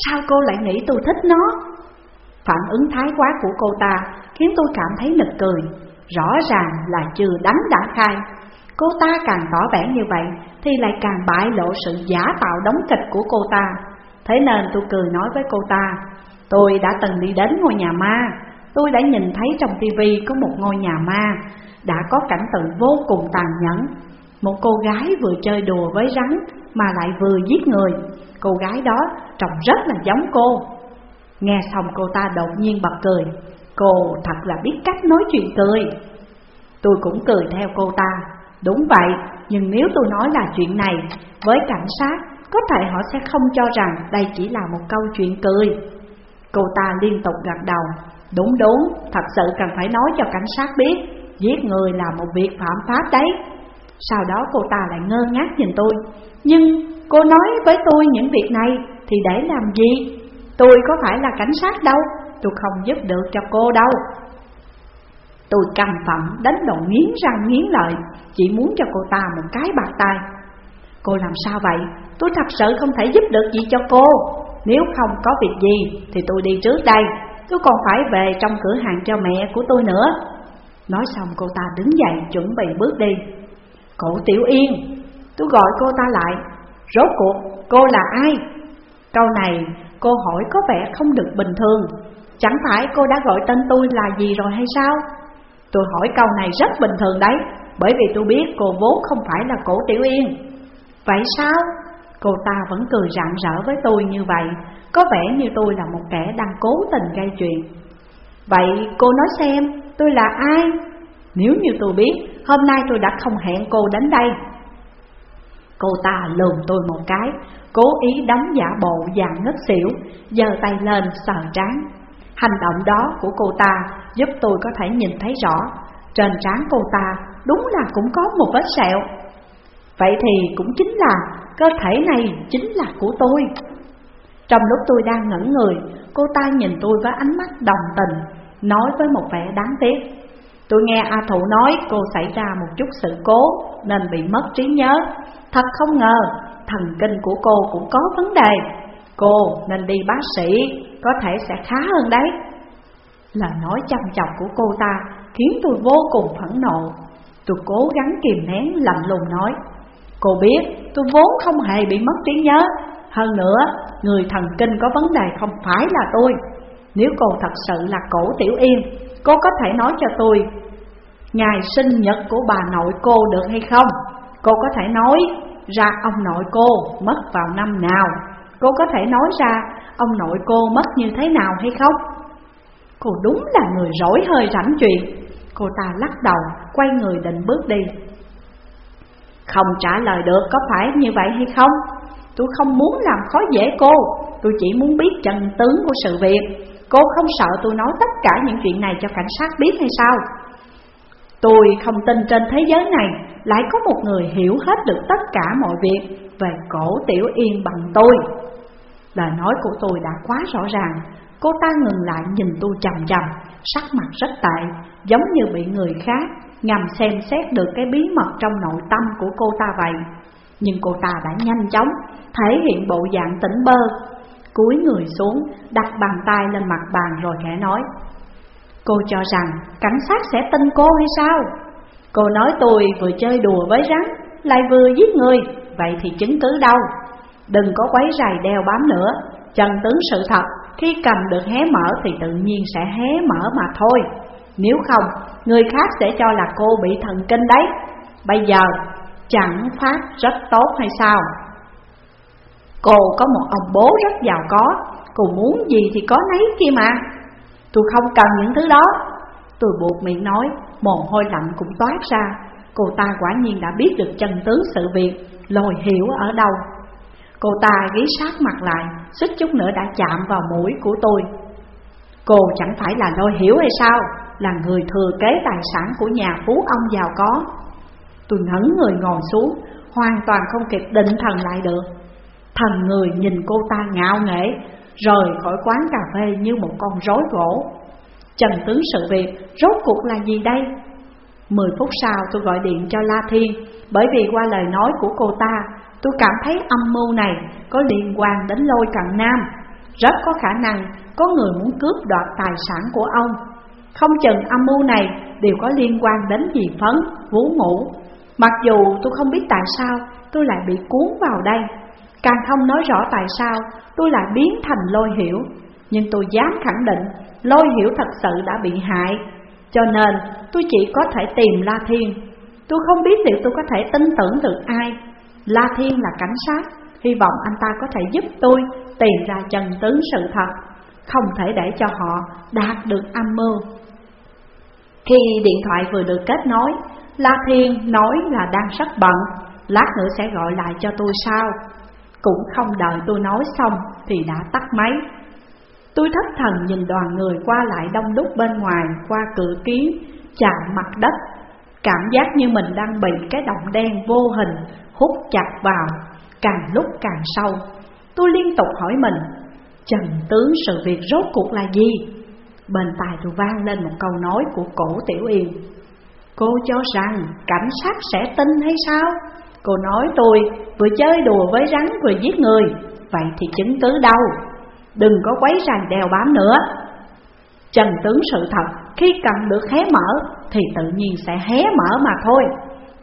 Sao cô lại nghĩ tôi thích nó? Phản ứng thái quá của cô ta Khiến tôi cảm thấy nực cười. Rõ ràng là chưa đánh đã khai. Cô ta càng tỏ vẻ như vậy Thì lại càng bại lộ sự giả tạo đóng kịch của cô ta. Thế nên tôi cười nói với cô ta, Tôi đã từng đi đến ngôi nhà ma. Tôi đã nhìn thấy trong tivi có một ngôi nhà ma Đã có cảnh tượng vô cùng tàn nhẫn. Một cô gái vừa chơi đùa với rắn mà lại vừa giết người. Cô gái đó trông rất là giống cô. Nghe xong cô ta đột nhiên bật cười. Cô thật là biết cách nói chuyện cười. Tôi cũng cười theo cô ta. Đúng vậy, nhưng nếu tôi nói là chuyện này Với cảnh sát Có thể họ sẽ không cho rằng đây chỉ là một câu chuyện cười. Cô ta liên tục gật đầu. Đúng đúng, thật sự cần phải nói cho cảnh sát biết Giết người là một việc phạm pháp đấy. Sau đó cô ta lại ngơ ngác nhìn tôi. Nhưng cô nói với tôi những việc này thì để làm gì? Tôi có phải là cảnh sát đâu, tôi không giúp được cho cô đâu. Tôi căm phận đánh đầu nghiến răng nghiến lợi Chỉ muốn cho cô ta một cái bạc tay Cô làm sao vậy? Tôi thật sự không thể giúp được gì cho cô. Nếu không có việc gì thì tôi đi trước đây. Tôi còn phải về trong cửa hàng cho mẹ của tôi nữa. Nói xong cô ta đứng dậy chuẩn bị bước đi. Cổ Tiểu Yên Tôi gọi cô ta lại Rốt cuộc, cô là ai? Câu này, cô hỏi có vẻ không được bình thường Chẳng phải cô đã gọi tên tôi là gì rồi hay sao? Tôi hỏi câu này rất bình thường đấy, Bởi vì tôi biết cô vốn không phải là cổ Tiểu Yên Vậy sao? Cô ta vẫn cười rạng rỡ với tôi như vậy Có vẻ như tôi là một kẻ đang cố tình gây chuyện Vậy cô nói xem, tôi là ai? Nếu như tôi biết, Hôm nay tôi đã không hẹn cô đến đây. Cô ta lườm tôi một cái, Cố ý đánh giả bộ dạng ngất xỉu, giơ tay lên sờ trán. Hành động đó của cô ta giúp tôi có thể nhìn thấy rõ, Trên trán cô ta đúng là cũng có một vết sẹo. Vậy thì cũng chính là cơ thể này chính là của tôi. Trong lúc tôi đang ngẩn người, Cô ta nhìn tôi với ánh mắt đồng tình, Nói với một vẻ đáng tiếc. Tôi nghe A Thụ nói cô xảy ra một chút sự cố Nên bị mất trí nhớ. Thật không ngờ, thần kinh của cô cũng có vấn đề. Cô nên đi bác sĩ, Có thể sẽ khá hơn đấy. Lời nói chăm chọc của cô ta Khiến tôi vô cùng phẫn nộ. Tôi cố gắng kìm nén, lạnh lùng nói, Cô biết, tôi vốn không hề bị mất trí nhớ. Hơn nữa, người thần kinh có vấn đề không phải là tôi. Nếu cô thật sự là cổ tiểu yên Cô có thể nói cho tôi Ngày sinh nhật của bà nội cô được hay không? Cô có thể nói ra ông nội cô mất vào năm nào Cô có thể nói ra ông nội cô mất như thế nào hay không? Cô đúng là người rỗi hơi rảnh chuyện Cô ta lắc đầu, quay người định bước đi Không trả lời được có phải như vậy hay không? Tôi không muốn làm khó dễ cô Tôi chỉ muốn biết chân tướng của sự việc Cô không sợ tôi nói tất cả những chuyện này cho cảnh sát biết hay sao? Tôi không tin trên thế giới này lại có một người hiểu hết được tất cả mọi việc về cổ tiểu yên bằng tôi. Lời nói của tôi đã quá rõ ràng, cô ta ngừng lại nhìn tôi chầm chầm, sắc mặt rất tệ, giống như bị người khác ngầm xem xét được cái bí mật trong nội tâm của cô ta vậy. Nhưng cô ta đã nhanh chóng thể hiện bộ dạng tỉnh bơ, cúi người xuống, đặt bàn tay lên mặt bàn rồi khẽ nói: Cô cho rằng cảnh sát sẽ tin cô hay sao? Cô nói tôi vừa chơi đùa với rắn, lại vừa giết người, vậy thì chứng cứ đâu? Đừng có quấy rầy đeo bám nữa, chân tướng sự thật, khi cầm được hé mở thì tự nhiên sẽ hé mở mà thôi. Nếu không, người khác sẽ cho là cô bị thần kinh đấy. Bây giờ, chẳng phát rất tốt hay sao? Cô có một ông bố rất giàu có, cô muốn gì thì có nấy kia mà. Tôi không cần những thứ đó. Tôi buộc miệng nói Mồ hôi lạnh cũng toát ra. Cô ta quả nhiên đã biết được chân tướng sự việc Lồi hiểu ở đâu. Cô ta ghé sát mặt lại Suýt chút nữa đã chạm vào mũi của tôi. Cô chẳng phải là lôi hiểu hay sao? Là người thừa kế tài sản của nhà phú ông giàu có. Tôi ngẩn người ngồi xuống Hoàn toàn không kịp định thần lại được. Thần người nhìn cô ta ngạo nghễ rời khỏi quán cà phê như một con rối gỗ. Trần tướng sự việc rốt cuộc là gì đây? Mười phút sau tôi gọi điện cho La Thiên Bởi vì qua lời nói của cô ta Tôi cảm thấy âm mưu này có liên quan đến lôi cận nam Rất có khả năng có người muốn cướp đoạt tài sản của ông Không chừng âm mưu này đều có liên quan đến dì phấn, vũ ngủ Mặc dù tôi không biết tại sao tôi lại bị cuốn vào đây Càng không nói rõ tại sao, tôi lại biến thành lôi hiểu. Nhưng tôi dám khẳng định, lôi hiểu thật sự đã bị hại. Cho nên, tôi chỉ có thể tìm La Thiên. Tôi không biết liệu tôi có thể tin tưởng được ai. La Thiên là cảnh sát, Hy vọng anh ta có thể giúp tôi tìm ra chân tướng sự thật, Không thể để cho họ đạt được âm mưu. Khi điện thoại vừa được kết nối, La Thiên nói là đang rất bận, Lát nữa sẽ gọi lại cho tôi sao cũng không đợi tôi nói xong thì đã tắt máy Tôi thất thần nhìn đoàn người qua lại đông đúc bên ngoài, qua cửa kiến chạm mặt đất Cảm giác như mình đang bị cái động đen vô hình hút chặt vào, Càng lúc càng sâu Tôi liên tục hỏi mình, Trần tướng sự việc rốt cuộc là gì? Bên tai tôi vang lên một câu nói của cổ tiểu yên Cô cho rằng cảnh sát sẽ tin hay sao? Cô nói, tôi vừa chơi đùa với rắn vừa giết người. Vậy thì chứng cứ đâu? Đừng có quấy ràng đèo bám nữa. Trần tướng sự thật, Khi cần được hé mở, Thì tự nhiên sẽ hé mở mà thôi.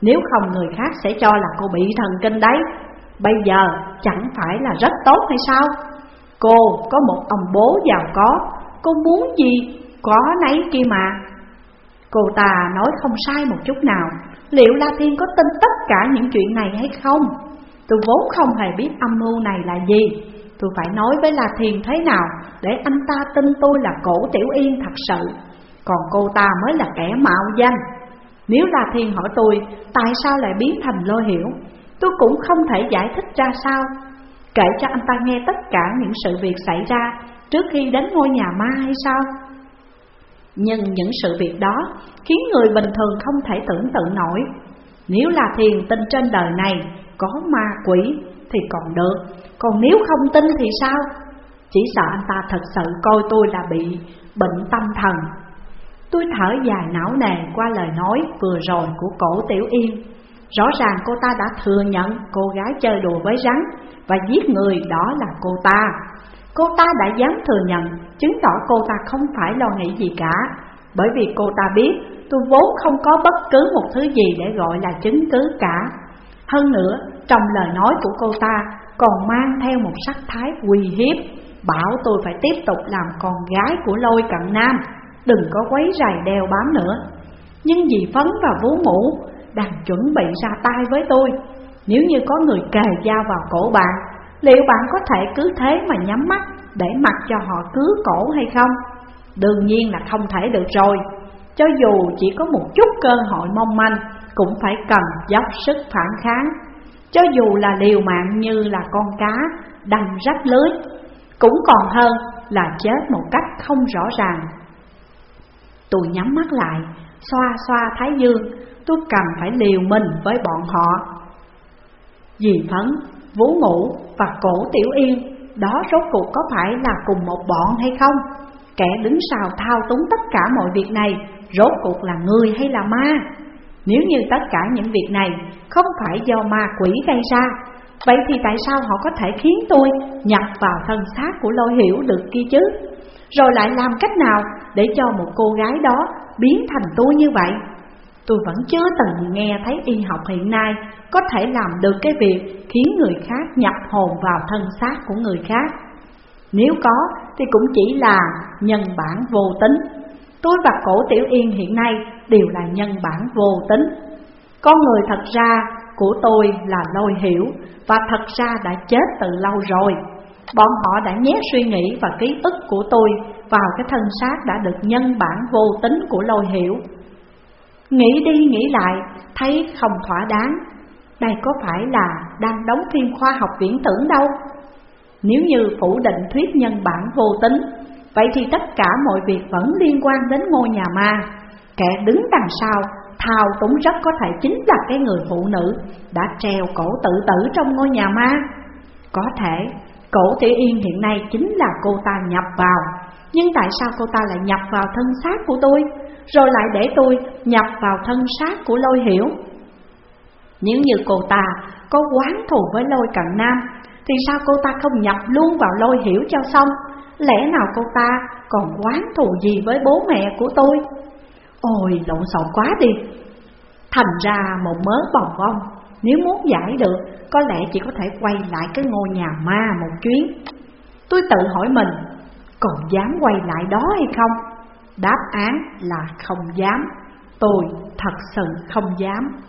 Nếu không, người khác sẽ cho là cô bị thần kinh đấy. Bây giờ chẳng phải là rất tốt hay sao? Cô có một ông bố giàu có. Cô muốn gì? Có nấy kia mà. Cô ta nói không sai một chút nào. Liệu La Thiên có tin tất cả những chuyện này hay không? Tôi vốn không hề biết âm mưu này là gì. Tôi phải nói với La Thiên thế nào Để anh ta tin tôi là cổ tiểu yên thật sự. Còn cô ta mới là kẻ mạo danh. Nếu La Thiên hỏi tôi, tại sao lại biến thành lôi hiểu? Tôi cũng không thể giải thích ra sao. Kể cho anh ta nghe tất cả những sự việc xảy ra Trước khi đến ngôi nhà ma hay sao? Nhưng những sự việc đó Khiến người bình thường không thể tưởng tượng nổi. Nếu là thiền tin trên đời này Có ma quỷ thì còn được, Còn nếu không tin thì sao? Chỉ sợ anh ta thật sự coi tôi là bị bệnh tâm thần. Tôi thở dài não nề qua lời nói vừa rồi của cổ Tiểu Yên. Rõ ràng cô ta đã thừa nhận cô gái chơi đùa với rắn Và giết người đó là cô ta. Cô ta đã dám thừa nhận Chứng tỏ cô ta không phải lo nghĩ gì cả. Bởi vì cô ta biết tôi vốn không có bất cứ một thứ gì để gọi là chứng cứ cả. Hơn nữa, trong lời nói của cô ta còn mang theo một sắc thái uy hiếp Bảo tôi phải tiếp tục làm con gái của lôi cận nam Đừng có quấy rầy đeo bám nữa. Nhưng vì Phấn và Vú Mũ đang chuẩn bị ra tay với tôi. Nếu như có người kề dao vào cổ bạn Liệu bạn có thể cứ thế mà nhắm mắt để mặc cho họ cứ cổ hay không? Đương nhiên là không thể được rồi Cho dù chỉ có một chút cơ hội mong manh Cũng phải cần dốc sức phản kháng Cho dù là liều mạng như là con cá đành rách lưới Cũng còn hơn là chết một cách không rõ ràng Tôi nhắm mắt lại, xoa xoa thái dương Tôi cần phải liều mình với bọn họ Dì Phấn, Vũ ngủ và Cổ Tiểu Yên, Đó rốt cuộc có phải là cùng một bọn hay không? Kẻ đứng sau thao túng tất cả mọi việc này, Rốt cuộc là người hay là ma? Nếu như tất cả những việc này không phải do ma quỷ gây ra, Vậy thì tại sao họ có thể khiến tôi nhập vào thân xác của lôi hiểu được kia chứ? Rồi lại làm cách nào để cho một cô gái đó biến thành tôi như vậy? Tôi vẫn chưa từng nghe thấy y học hiện nay có thể làm được cái việc khiến người khác nhập hồn vào thân xác của người khác. Nếu có, thì cũng chỉ là nhân bản vô tính. Tôi và cổ tiểu yên hiện nay đều là nhân bản vô tính. Con người thật ra của tôi là lôi hiểu và thật ra đã chết từ lâu rồi. Bọn họ đã nhét suy nghĩ và ký ức của tôi vào cái thân xác đã được nhân bản vô tính của lôi hiểu Nghĩ đi nghĩ lại, thấy không thỏa đáng. Đây có phải là đang đóng phim khoa học viễn tưởng đâu? Nếu như phủ định thuyết nhân bản vô tính Vậy thì tất cả mọi việc vẫn liên quan đến ngôi nhà ma. Kẻ đứng đằng sau thao túng rất có thể chính là cái người phụ nữ Đã treo cổ tự tử trong ngôi nhà ma. Có thể cổ tiểu yên hiện nay chính là cô ta nhập vào. Nhưng tại sao cô ta lại nhập vào thân xác của tôi? Rồi lại để tôi nhập vào thân xác của lôi hiểu. Nếu như cô ta có quán thù với lôi cận nam, thì sao cô ta không nhập luôn vào lôi hiểu cho xong? Lẽ nào cô ta còn quán thù gì với bố mẹ của tôi? Ôi lộn xộn quá đi! Thành ra một mớ bòng bong, nếu muốn giải được, có lẽ chỉ có thể quay lại cái ngôi nhà ma một chuyến. Tôi tự hỏi mình, còn dám quay lại đó hay không? Đáp án là không dám. Tôi thật sự không dám.